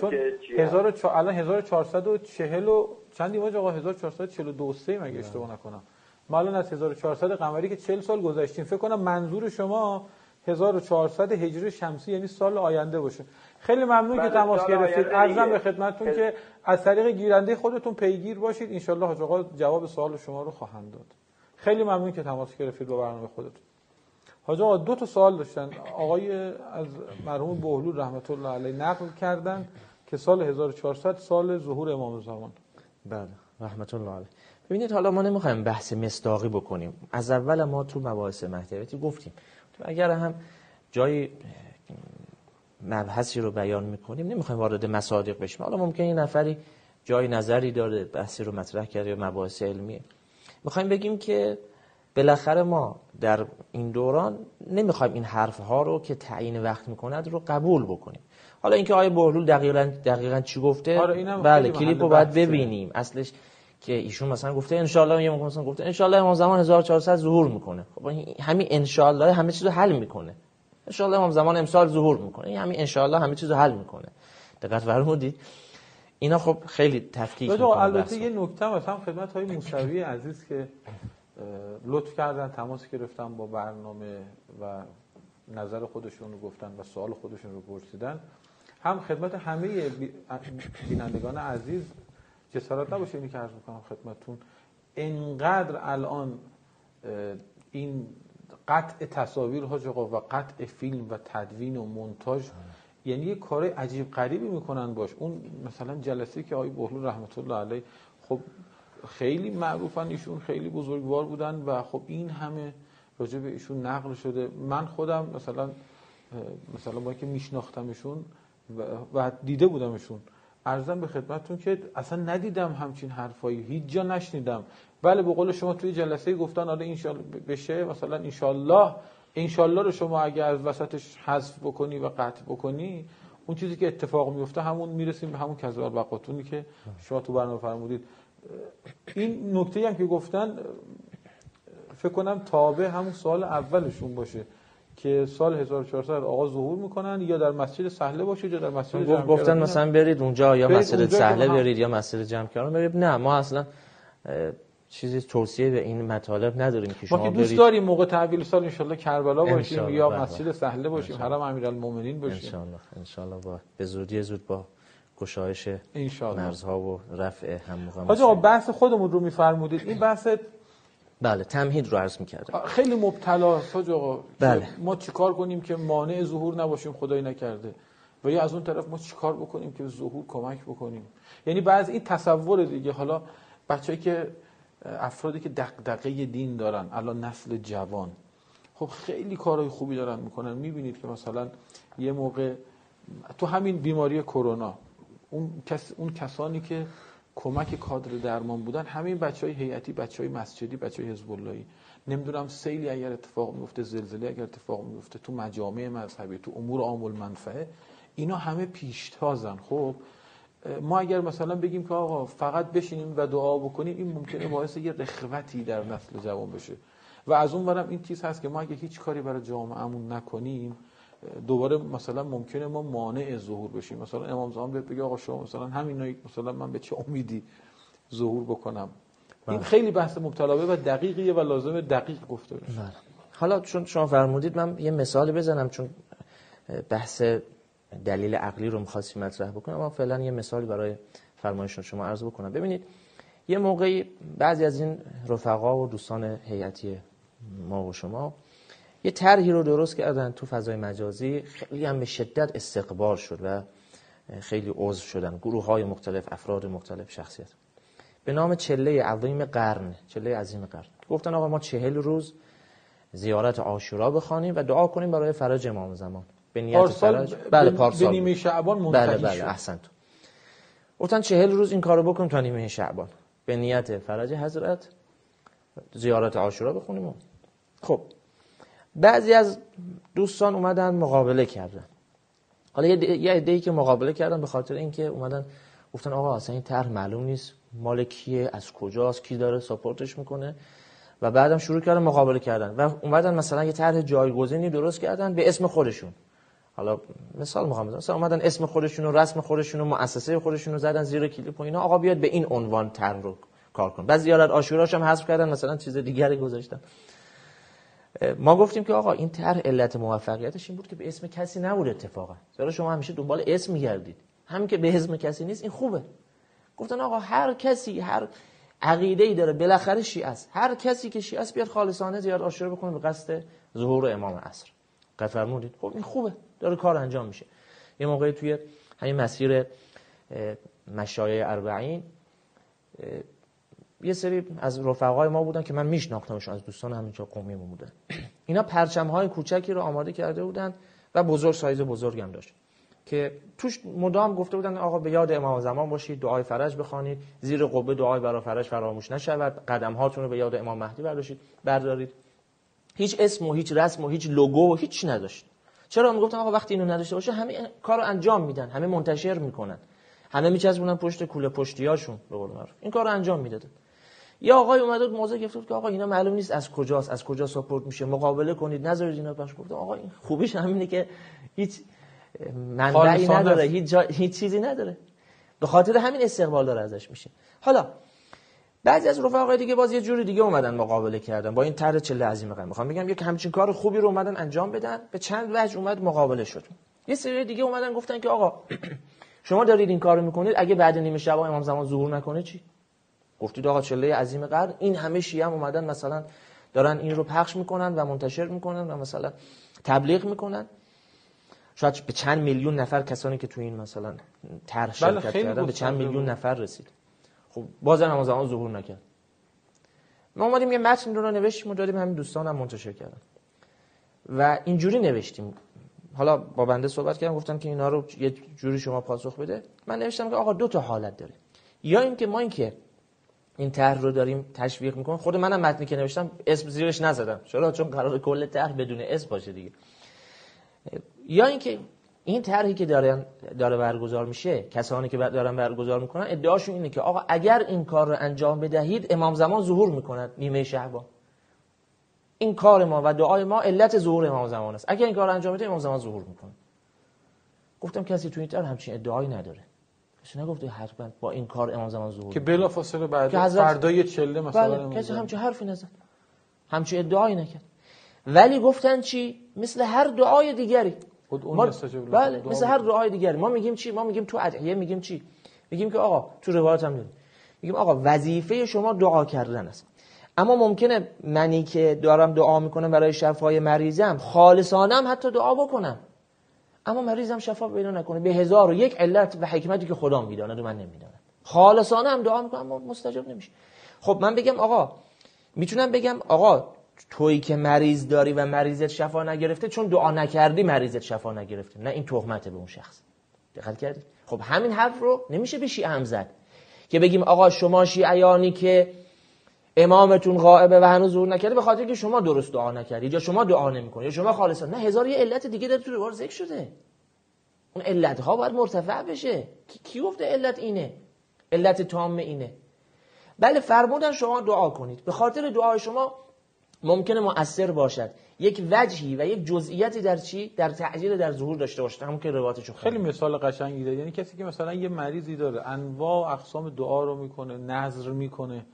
[SPEAKER 1] چون
[SPEAKER 3] که چیه.
[SPEAKER 1] 1400 الان 1440 و چندی واج آقا؟ 1442 سه مگه اشتباه نکنم. ما الان از 1400 قمری که 40 سال گذشتیم. فکر کنم منظور شما 1400 هجری شمسی یعنی سال آینده باشه. خیلی ممنون که
[SPEAKER 3] بله،
[SPEAKER 1] تماس گرفتید. ارزم. به خدمتتون که از طریق گیرنده خودتون پیگیر باشید. انشالله حاج آقا جواب سوال شما رو خواهند داد. خیلی ممنون که تماس گرفتید با برنامه خودتون. حاج آقا دو تا سوال داشتن. آقای از مرحوم بهلول رحمت الله علیه نقل کردن که سال 1400 سال ظهور امام زمان.
[SPEAKER 2] بله رحمت الله علیه. ببینید حالا ما نمی‌خوایم بحث مصداقی بکنیم. از اول ما تو مباحث مهدویتی گفتیم. اگر هم جای مبحثی رو بیان می‌کنیم نمی‌خوایم وارد مصادیق بشیم. حالا ممکن یه نفری جای نظری داره بحثی رو مطرح کرده یا مباحث علمیه. می‌خوایم بگیم که بالاخره ما در این دوران نمی‌خوایم این حرف ها رو که تعیین وقت می‌کند رو قبول بکنیم. حالا اینکه آیه بهلول دقیقا دقیقا چی گفته؟
[SPEAKER 1] آره،
[SPEAKER 2] بله کلیپ رو باید. ببینیم. اصلش که ایشون مثلا گفته ان یه موقع مثلا گفته ان امام زمان 1400 ظهور می‌کنه. خب همین ان همه چیزو حل می‌کنه. ان امام زمان امسال ظهور می‌کنه. همین ان همه چیزو حل می‌کنه. دقت فرمودید؟ اینا خب خیلی تفکیک می‌کنه
[SPEAKER 1] البته یه نکته مثلا خدمت های موسوی عزیز که لطف کردن تماس گرفتن با برنامه و نظر خودشون رو گفتن و سوال خودشون رو پرسیدن. هم خدمت همه بی- بینندگان عزیز جسارت نباشه اینی که عرض می‌کنم خدمتتون انقدر الان این قطع تصاویر حاج و قطع فیلم و تدوین و مونتاژ یعنی یه کار عجیب غریبی می‌کنن باش. اون مثلا جلسه که آقای بهلول رحمت الله علیه خب خیلی معروفن ایشون خیلی بزرگوار بودن و خب این همه راجع به ایشون نقل شده. من خودم مثلا مثلا با اینکه میشناختمشون و, و دیده بودمشون ارزم به خدمتتون که اصلا ندیدم همچین حرفایی. هیچ جا نشنیدم. بله به قول شما توی جلسه گفتن آره انشالله بشه. مثلا انشالله انشالله رو شما اگر از وسطش حذف بکنی و قطع بکنی اون چیزی که اتفاق میفته همون می‌رسیم به همون کذب بقاتونی که شما تو برنامه فرمودید. این نکته هم که گفتن فکر کنم تابع همون سال اولشون باشه که سال 1400 آقا ظهور می‌کنن یا در مسجد سهله باشه یا در مسجد جمع
[SPEAKER 2] گفتن. مثلا برید اونجا یا مسجد سهله برید یا مسجد جمع کردن برید. نه ما اصلا چیزی توصیه به این مطالب نداریم که شما
[SPEAKER 1] ما که دوست داریم موقع تحویل سال انشالله کربلا باشیم یا
[SPEAKER 2] بله،
[SPEAKER 1] مسجد سهله باشیم حرم امیرالمومنین باشیم.
[SPEAKER 2] انشالله انشالله با به زودی زود با گشایش مرزها و رفع هم
[SPEAKER 1] حاج آقا بحث خودمون رو میفرمودید. این بحث
[SPEAKER 2] بله تمهید رو عرض می‌کردم.
[SPEAKER 1] خیلی مبتلا حاج آقا.
[SPEAKER 2] بله.
[SPEAKER 1] ما چیکار کنیم که مانع ظهور نباشیم؟ خدای نکرده. و یا از اون طرف ما چیکار بکنیم که به ظهور کمک بکنیم؟ یعنی بعض این تصور دیگه حالا بچه‌ای که افرادی که دغدغه دین دارن الان نسل جوان خب خیلی کارهای خوبی دارن می‌کنن. می‌بینید که مثلا یه موقع تو همین بیماری کرونا اون, کس، اون کسانی که کمک کادر درمان بودن همین بچه های هیئتی بچه های مسجدی بچه های حزب نمی‌دونم سیلی اگر اتفاق میفته زلزله اگر اتفاق میفته تو مجامع مذهبی تو امور عام المنفعه اینا همه پیشتازن. خب ما اگر مثلا بگیم که آقا فقط بشینیم و دعا بکنیم این ممکنه باعث یه رخوتی در نسل جوان بشه. و از اون برم این چیز هست که ما اگه هیچ کاری برای جامعهمون نکنیم دوباره مثلا ممکنه ما مانع ظهور بشیم مثلا امام زمان بیاد بگه آقا شما مثلا همین مثلا من به چه امیدی ظهور بکنم این
[SPEAKER 2] بله.
[SPEAKER 1] خیلی بحث مبتلابه و دقیقیه و لازم دقیق گفته بشه
[SPEAKER 2] بله. حالا چون شما فرمودید من یه مثال بزنم چون بحث دلیل عقلی رو می‌خواستیم مطرح بکنم اما فعلا یه مثالی برای فرمایشون شما عرض بکنم ببینید یه موقعی بعضی از این رفقا و دوستان هیئتی ما و شما یه طرحی رو درست کردن تو فضای مجازی. خیلی هم به شدت استقبال شد و خیلی عضو شدن. گروه های مختلف افراد مختلف شخصیت. به نام چله عظیم قرن. چله عظیم قرن. گفتن آقا ما چهل روز زیارت آشورا بخوانیم و دعا کنیم برای فرج امام زمان. به نیت فرج بله پارسال
[SPEAKER 1] به نیمه شعبان منتهی
[SPEAKER 2] بله بله. احسنت گفتن چهل روز این کارو بکن تا نیمه شعبان. به نیت فرج حضرت زیارت آشورا بخونیم خب بعضی از دوستان اومدن مقابله کردن. حالا یه ده- یه عده‌ای که مقابله کردن به خاطر اینکه اومدن گفتن آقا اصلا این طرح معلوم نیست. مال کیه؟ از کجاست؟ کی داره ساپورتش می‌کنه؟ و بعدم شروع کردن مقابله کردن. و اومدن مثلا یه طرح جایگزینی درست کردن به اسم خودشون. حالا مثال می‌خوام بزنم. مثلا اومدن اسم خودشون و رسم خودشون و مؤسسه خودشون رو زدن زیر کلیپ و اینا. آقا بیاد به این عنوان طرح رو کار کن. بعد زیارت آشوراش هم حذف کردن مثلا چیز دیگری گذاشتن. ما گفتیم که آقا این طرح علت موفقیتش این بود که به اسم کسی نبود اتفاقا. چرا شما همیشه دنبال اسم میگردید. همین که به اسم کسی نیست این خوبه. گفتن آقا هر کسی هر عقیده ای داره بالاخره شیعه است. هر کسی که شیعه است بیاد خالصانه زیارت عاشورا بکنه به قصد ظهور امام عصر. قد خب این خوبه. داره کار انجام میشه. یه موقعی توی همین مسیر مشایع اربعین یه سری از رفقای ما بودن که من میشناختمشون از دوستان همینجا قومیمون بودن اینا پرچم های کوچکی رو آماده کرده بودن و بزرگ سایز بزرگ هم داشت که توش مدام گفته بودن آقا به یاد امام زمان باشید دعای فرج بخوانید زیر قبه دعای برای فرج فراموش نشود قدم هاتون رو به یاد امام مهدی برداشتید بردارید. هیچ اسم و هیچ رسم و هیچ لوگو و هیچ نداشت. چرا؟ می‌گفتن آقا وقتی اینو نداشته باشه همه کارو انجام میدن همه منتشر می‌کنن. همه میچسبونن پشت کوله پشتیاشون به قول این کارو انجام می‌دادن. یا آقای اومده بود موضوع گرفته بود که آقا اینا معلوم نیست از کجاست از کجا ساپورت میشه. مقابله کنید نذارید اینا پخش. گفتم آقا این خوبیش همینه که هیچ منبعی نداره. هیچ, جا... هیچ چیزی نداره. به خاطر همین استقبال داره ازش میشه. حالا بعضی از رفقای دیگه باز یه جوری دیگه اومدن مقابله کردن. با این طرح چله عظیم قدر می‌خوام بگم یک همچین کار خوبی رو اومدن انجام بدن. به چند وجه اومد مقابله شد. یه سری دیگه اومدن گفتن که آقا شما دارید این کارو می‌کنید. اگه بعد نیمه شب امام زمان ظهور نکنه چی؟ گفتید آقا چله عظیم قدر. این همه شیعه هم اومدن مثلا دارن این رو پخش می‌کنن و منتشر می‌کنن و مثلا تبلیغ می‌کنن. شاید به چند میلیون نفر کسانی که تو این مثلا طرح
[SPEAKER 1] بله،
[SPEAKER 2] شرکت کردن به چند
[SPEAKER 1] گسترده
[SPEAKER 2] میلیون
[SPEAKER 1] بود.
[SPEAKER 2] نفر رسید. خب بازم امام زمان ظهور نکرد. ما اومدیم یه متن رو نوشتیم و دادیم همین دوستانم منتشر کردن. و اینجوری نوشتیم. حالا با بنده صحبت کردم گفتم که اینا رو یه جوری شما پاسخ بده. من نوشتم که آقا دو تا حالت داره. یا اینکه ما اینکه این طرح رو داریم تشویق می‌کنیم. خود منم متنی که نوشتم اسم زیرش نزدم. چرا؟ چون قرار کل طرح بدون اسم باشه دیگه. یا اینکه این طرحی که داره داره برگزار میشه کسانی که دارن برگزار می‌کنن ادعاشون اینه که آقا اگر این کار رو انجام بدهید امام زمان ظهور می‌کند نیمه شعبان این کار ما و دعای ما علت ظهور امام زمان است. اگر این کار رو انجام بده امام زمان ظهور می‌کنه. گفتم کسی تو این طرح همچین ادعایی نداره. کسی نگفته حتما با این کار امام زمان ظهور
[SPEAKER 1] که بلا فاصله بعد
[SPEAKER 2] که حضرت-
[SPEAKER 1] فردای چله مثلا
[SPEAKER 2] بله کسی. همچه حرفی نزد. همچه ادعایی نکرد. ولی گفتن چی؟ مثل هر دعای دیگری.
[SPEAKER 1] ادعونی
[SPEAKER 2] ما
[SPEAKER 1] استجب لكم.
[SPEAKER 2] بله
[SPEAKER 1] دعا
[SPEAKER 2] مثل هر دعای دیگری. ما میگیم چی؟ ما میگیم تو ادعیه میگیم چی؟ میگیم که آقا تو روایت هم داریم. میگیم آقا وظیفه شما دعا کردن است. اما ممکنه منی که دارم دعا می‌کنم برای شفای مریضم خالصانه هم حتی دعا بکنم. اما مریضم شفا پیدا نکنه. به هزار و یک علت و حکمتی که خدا می‌داند و من نمی‌دانم. خالصانه هم دعا می‌کنم اما مستجاب نمیشه. خب من بگم آقا می‌تونم بگم آقا تویی که مریض داری و مریضت شفا نگرفته چون دعا نکردی مریضت شفا نگرفته. نه این تهمته به اون شخص. دقت کردی؟ خب همین حرف رو نمیشه به شیعه هم زد. که بگیم آقا شما شیعیانی که امامتون غائبه و هنوز ظهور نکرده به خاطر که شما درست دعا نکردید یا شما دعا نمی‌کنید یا شما خالصا نه هزار یه علت دیگه در تو روار ذکر شده. اون علت ها باید مرتفع بشه. کی, کی گفته علت اینه؟ علت تام اینه. بله فرمودن شما دعا کنید. به خاطر دعای شما ممکنه مؤثر باشد. یک وجهی و یک جزئیاتی در چی؟ در تعجیل در ظهور داشته باشه همون که روایتشو
[SPEAKER 1] خیلی مثال قشنگی داره یعنی کسی که مثلا یه مریضی داره انواع اقسام دعا رو می‌کنه نظر می‌کنه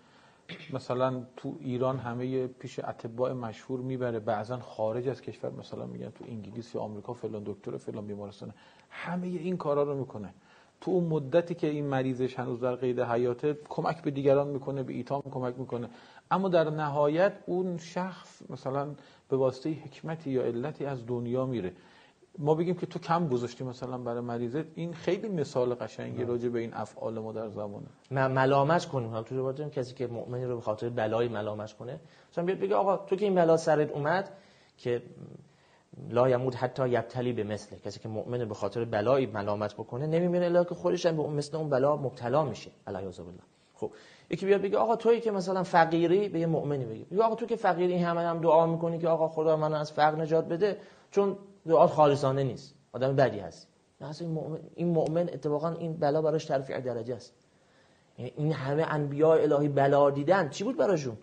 [SPEAKER 1] مثلا تو ایران همه پیش اتباع مشهور می‌بره بعضا خارج از کشور مثلا میگن تو انگلیس یا آمریکا فلان دکتر فلان بیمارستانه همه این کارا رو می‌کنه. تو اون مدتی که این مریضش هنوز در قید حیاته کمک به دیگران می‌کنه به ایتام کمک می‌کنه. اما در نهایت اون شخص مثلا به واسطه حکمتی یا علتی از دنیا میره. ما بگیم که تو کم گذاشتی مثلا برای مریضت این خیلی مثال قشنگی راجع به این افعال ما در زمانه.
[SPEAKER 2] م- ملامت کنیم. هم تو داریم کسی که مؤمنی رو به خاطر بلای ملامت کنه. مثلا بیاد بگه آقا تو که این بلا سرت اومد که لا یمود حتی یبتلی به مثله کسی که مؤمن به خاطر بلایی ملامت بکنه نمیمیره الا که خودش هم به مثل اون بلا مبتلا میشه. علیاذ بالله خب یکی بیاد بگه آقا تویی که مثلا فقیری به یه مؤمنی بگه. آقا تو که فقیری همه هم دعا می‌کنی که آقا خدا منو از فقر نجات بده. چون دعات خالصانه نیست. آدم بدی هست. این مؤمن این مؤمن اتفاقا این بلا براش ترفیع درجه است. یعنی این همه انبیاء الهی بلا دیدن چی بود براشون؟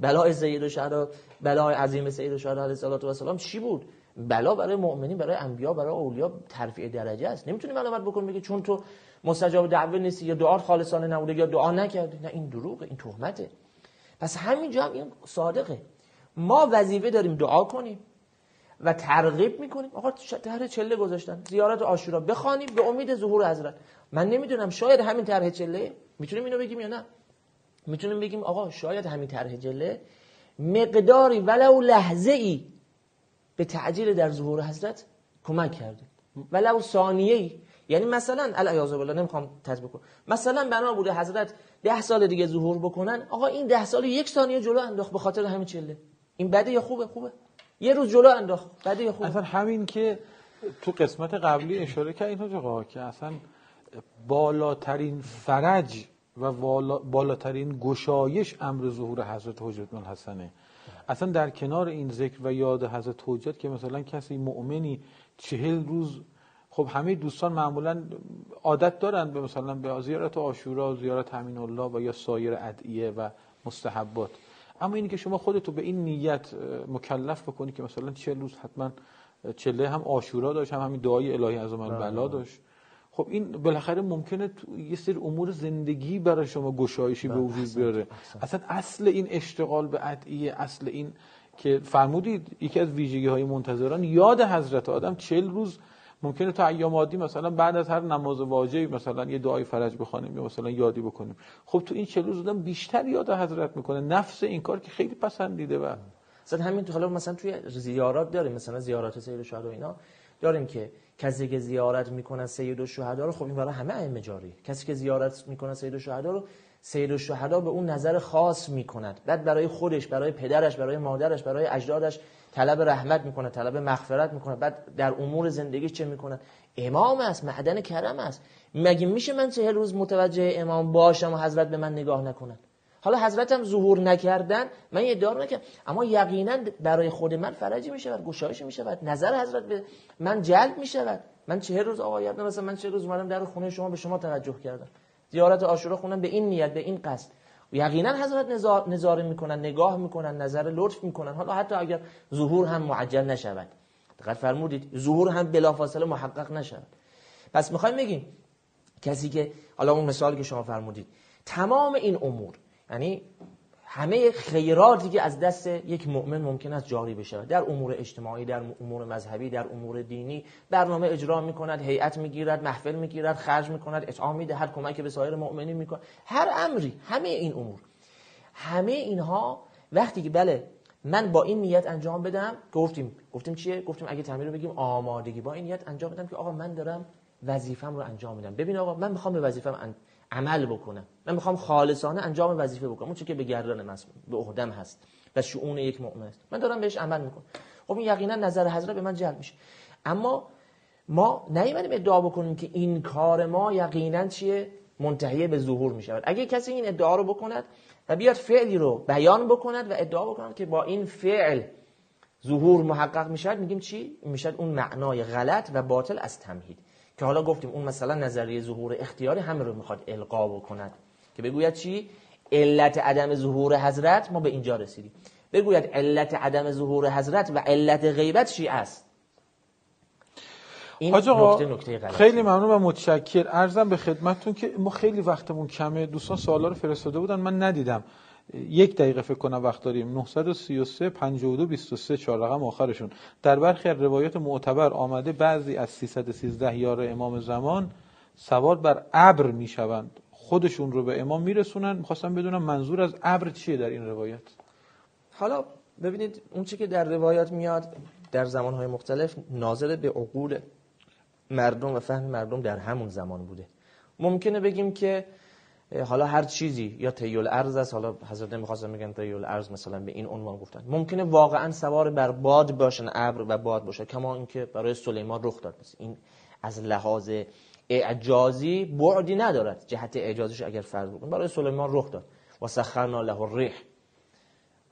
[SPEAKER 2] بلای سید الشهدا بلای عظیم سید الشهدا علیه الصلاه و السلام چی بود؟ بلا برای مؤمنین برای انبیا برای اولیا ترفیع درجه است. نمی‌تونی ملامت بکن بگی چون تو مستجاب دعوه نیستی یا دعات خالصانه نبوده یا دعا نکردی. نه این دروغه این تهمته. پس همینجا هم این صادقه. ما وظیفه داریم دعا کنیم. و ترغیب می‌کنیم. آقا طرح چله گذاشتن. زیارت عاشورا بخوانیم به امید ظهور حضرت. من نمی‌دونم شاید همین طرح چله. می‌تونیم اینو بگیم یا نه؟ می‌تونیم بگیم آقا شاید همین طرح جله مقداری ولو لحظه ای به تعجیل در ظهور حضرت کمک کرده. ولو ثانیه ای یعنی مثلا العیاذ بالله نمی‌خوام تطبیق کنم. مثلا بنا بوده حضرت ده سال دیگه ظهور بکنن. آقا این ده سال یک ثانیه جلو انداخت به خاطر همین چله. این بده یا خوبه؟ خوبه. یه روز جلو انداخت. یا خوبه
[SPEAKER 1] اصلا همین که تو قسمت قبلی اشاره کرد این آقا که اصلا بالاترین فرج و بالا- بالاترین گشایش امر ظهور حضرت حجت الحسنه. اصلا در کنار این ذکر و یاد حضرت حجت که مثلا کسی مؤمنی چهل روز خب همه دوستان معمولا عادت دارن به مثلا به زیارت عاشورا زیارت همین الله و یا سایر ادعیه و مستحبات. اما اینی که شما خودتو به این نیت مکلف بکنی که مثلا چهل روز حتما چله هم عاشورا داشت هم همین دعای الهی از بلا داشت. خب این بالاخره ممکنه تو یه سری امور زندگی برای شما گشایشی به وجود بیاره. اصلا اصل این اشتغال به ادعیه اصل این که فرمودید یکی از ویژگی های منتظران یاد حضرت آدم چل روز ممکنه تا ایام عادی مثلا بعد از هر نماز واجبی مثلا یه دعای فرج بخوانیم یا مثلا یادی بکنیم. خب تو این چل روز آدم بیشتر یاد حضرت می‌کنه نفس این کار که خیلی پسندیده و
[SPEAKER 2] مثلا همین تو حالا مثلا توی زیارات داریم مثلا زیارات سید الشهدا اینا داریم که کسی که زیارت می‌کنه سید الشهدا رو خب این برای همه ائمه جاری. کسی که زیارت می‌کنه سید الشهدا رو سید الشهدا به اون نظر خاص می‌کند. بعد برای خودش برای پدرش برای مادرش برای اجدادش طلب رحمت می‌کنه طلب مغفرت می‌کنه. بعد در امور زندگیش چه می‌کنه؟ امام است معدن کرم است. مگه میشه من چهل روز متوجه امام باشم و حضرت به من نگاه نکنن؟ حالا حضرت هم ظهور نکردن من یه ادعا نکردم. اما یقینا برای خود من فرجی می شود گشایش می شود نظر حضرت به من جلب می شود من چه روز آقا یادم مثلا من چه روز اومدم در خونه شما به شما توجه کردم. زیارت عاشورا خونم به این نیت به این قصد. یقینا حضرت نظار نظاره می‌کنن نگاه می‌کنن نظر لطف می‌کنن. حالا حتی اگر ظهور هم معجل نشود. دقت فرمودید ظهور هم بلافاصله محقق نشود. پس می‌خوایم بگیم کسی که حالا اون مثالی که شما فرمودید تمام این امور یعنی همه خیراتی که از دست یک مؤمن ممکن است جاری بشه در امور اجتماعی در امور مذهبی در امور دینی برنامه اجرا می‌کند هیئت می‌گیرد محفل می‌گیرد خرج می‌کند اطعام می‌دهد کمک به سایر مؤمنین می‌کند. هر امری همه این امور. همه اینها وقتی که بله من با این نیت انجام بدم گفتیم. گفتیم چیه؟ گفتیم اگه تعمیر رو بگیم آمادگی. با این نیت انجام بدم که آقا من دارم وظیفم رو انجام میدم. ببین آقا من می‌خوام به وظیفم عمل بکنم. من می‌خوام خالصانه انجام وظیفه بکنم. اون چیزی که به گردن به عهدم هست و شؤون یک مؤمن است. من دارم بهش عمل می‌کنم. خب این یقینا نظر حضرت به من جلب میشه. اما ما نیومدیم ادعا بکنیم که این کار ما یقینا چیه؟ منتهی به ظهور میشه اگه کسی این ادعا رو بکند و بیاد فعلی رو بیان بکند و ادعا بکند که با این فعل ظهور محقق می‌شد میگیم چی؟ می‌شد اون معنای غلط و باطل از تمهید. که حالا گفتیم اون مثلا نظریه ظهور اختیاری همه رو می‌خواد القا بکند. که بگوید چی؟ علت عدم ظهور حضرت ما به اینجا رسیدیم. بگوید علت عدم ظهور حضرت و علت غیبت چی است؟
[SPEAKER 1] این نکته نکته خیلی ممنون و متشکر. ارزم به خدمتتون که ما خیلی وقتمون کمه. دوستان سوالا رو فرستاده بودن من ندیدم. یک دقیقه فکر کنم وقت داریم. 933 52 23 چهار رقم آخرشون. در برخی از روایات معتبر آمده بعضی از 313 یار امام زمان سوار بر ابر می‌شوند. خودشون رو به امام میرسونن. می‌خواستم بدونم منظور از ابر چیه در این روایت.
[SPEAKER 2] حالا ببینید اون چی که در روایات میاد در زمانهای مختلف ناظر به عقول مردم و فهم مردم در همون زمان بوده. ممکنه بگیم که حالا هر چیزی یا تیول ارز است. حالا حضرت نمی‌خواستم بگن تیول ارز مثلا به این عنوان گفتن. ممکنه واقعا سوار بر باد باشن ابر و باد باشه کما اینکه برای سلیمان رخ داد. این از لحاظ اعجازی بعدی ندارد. جهت اعجازش اگر فرض بکنیم برای سلیمان رخ داد. و سخرنا له الريح.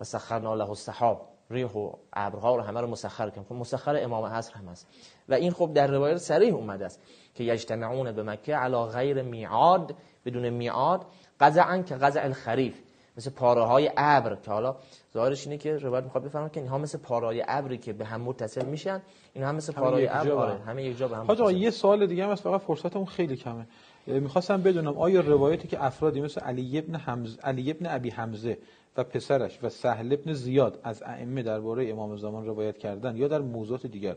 [SPEAKER 2] و سخرنا له السحاب. ریح و ابرها رو همه رو مسخر کنیم. خب مسخر امام عصر هم است و این خب در روایت صریح اومده است که یجتمعون به مکه علی غیر میعاد بدون میعاد قزعن که قزع الخریف مثل پاره های ابر که حالا ظاهرش اینه که روایت می‌خواد بفهمه که اینها مثل پاره ابری که به هم متصل میشن این هم مثل پاره ابر. آره همه یک جا به هم
[SPEAKER 1] حاجا یه سوال دیگه هم است فقط فرصتمون خیلی کمه. می‌خواستم بدونم آیا روایتی که افرادی مثل علی ابن حمزه علی ابن ابی حمزه و پسرش و سهل ابن زیاد از ائمه درباره امام زمان روایت کردن یا در موضوعات دیگر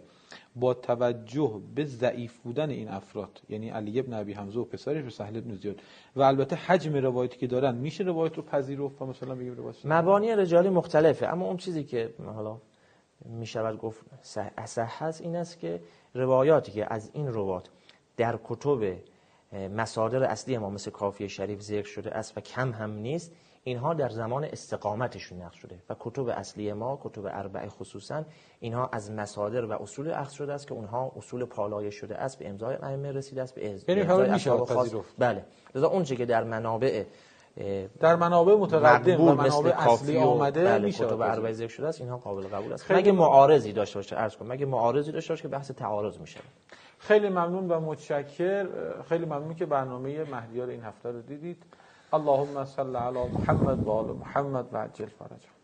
[SPEAKER 1] با توجه به ضعیف بودن این افراد یعنی علی ابن ابی حمزه و پسرش و سهل ابن زیاد. و البته حجم روایتی که دارن میشه روایت رو پذیرفت و مثلا بگیم روایت
[SPEAKER 2] مبانی رجالی مختلفه اما اون چیزی که حالا می‌شود گفت اصح هست این است که روایاتی که از این روایات در کتب مصادر اصلی ما مثل کافی شریف ذکر شده است و کم هم نیست اینها در زمان استقامتشون نقش شده و کتب اصلی ما کتب اربعه خصوصا اینها از مصادر و اصول اخذ شده است که اونها اصول پالایه شده است به امضای ائمه رسیده است به
[SPEAKER 1] یعنی امضای خاص.
[SPEAKER 2] بله. لذا اون که در منابع
[SPEAKER 1] در منابع متقدم و منابع اصلی آمده
[SPEAKER 2] بله میشه کتب اربعه ذکر شده است اینها قابل قبول است. مگه معارضی داشته باشه؟ عرض کنم مگه معارضی داشته باشه که بحث تعارض میشه؟
[SPEAKER 1] خیلی ممنون و متشکر. خیلی ممنون که برنامه مهدیار این هفته رو دیدید. اللهم صل على محمد وآل محمد وعجل فرجه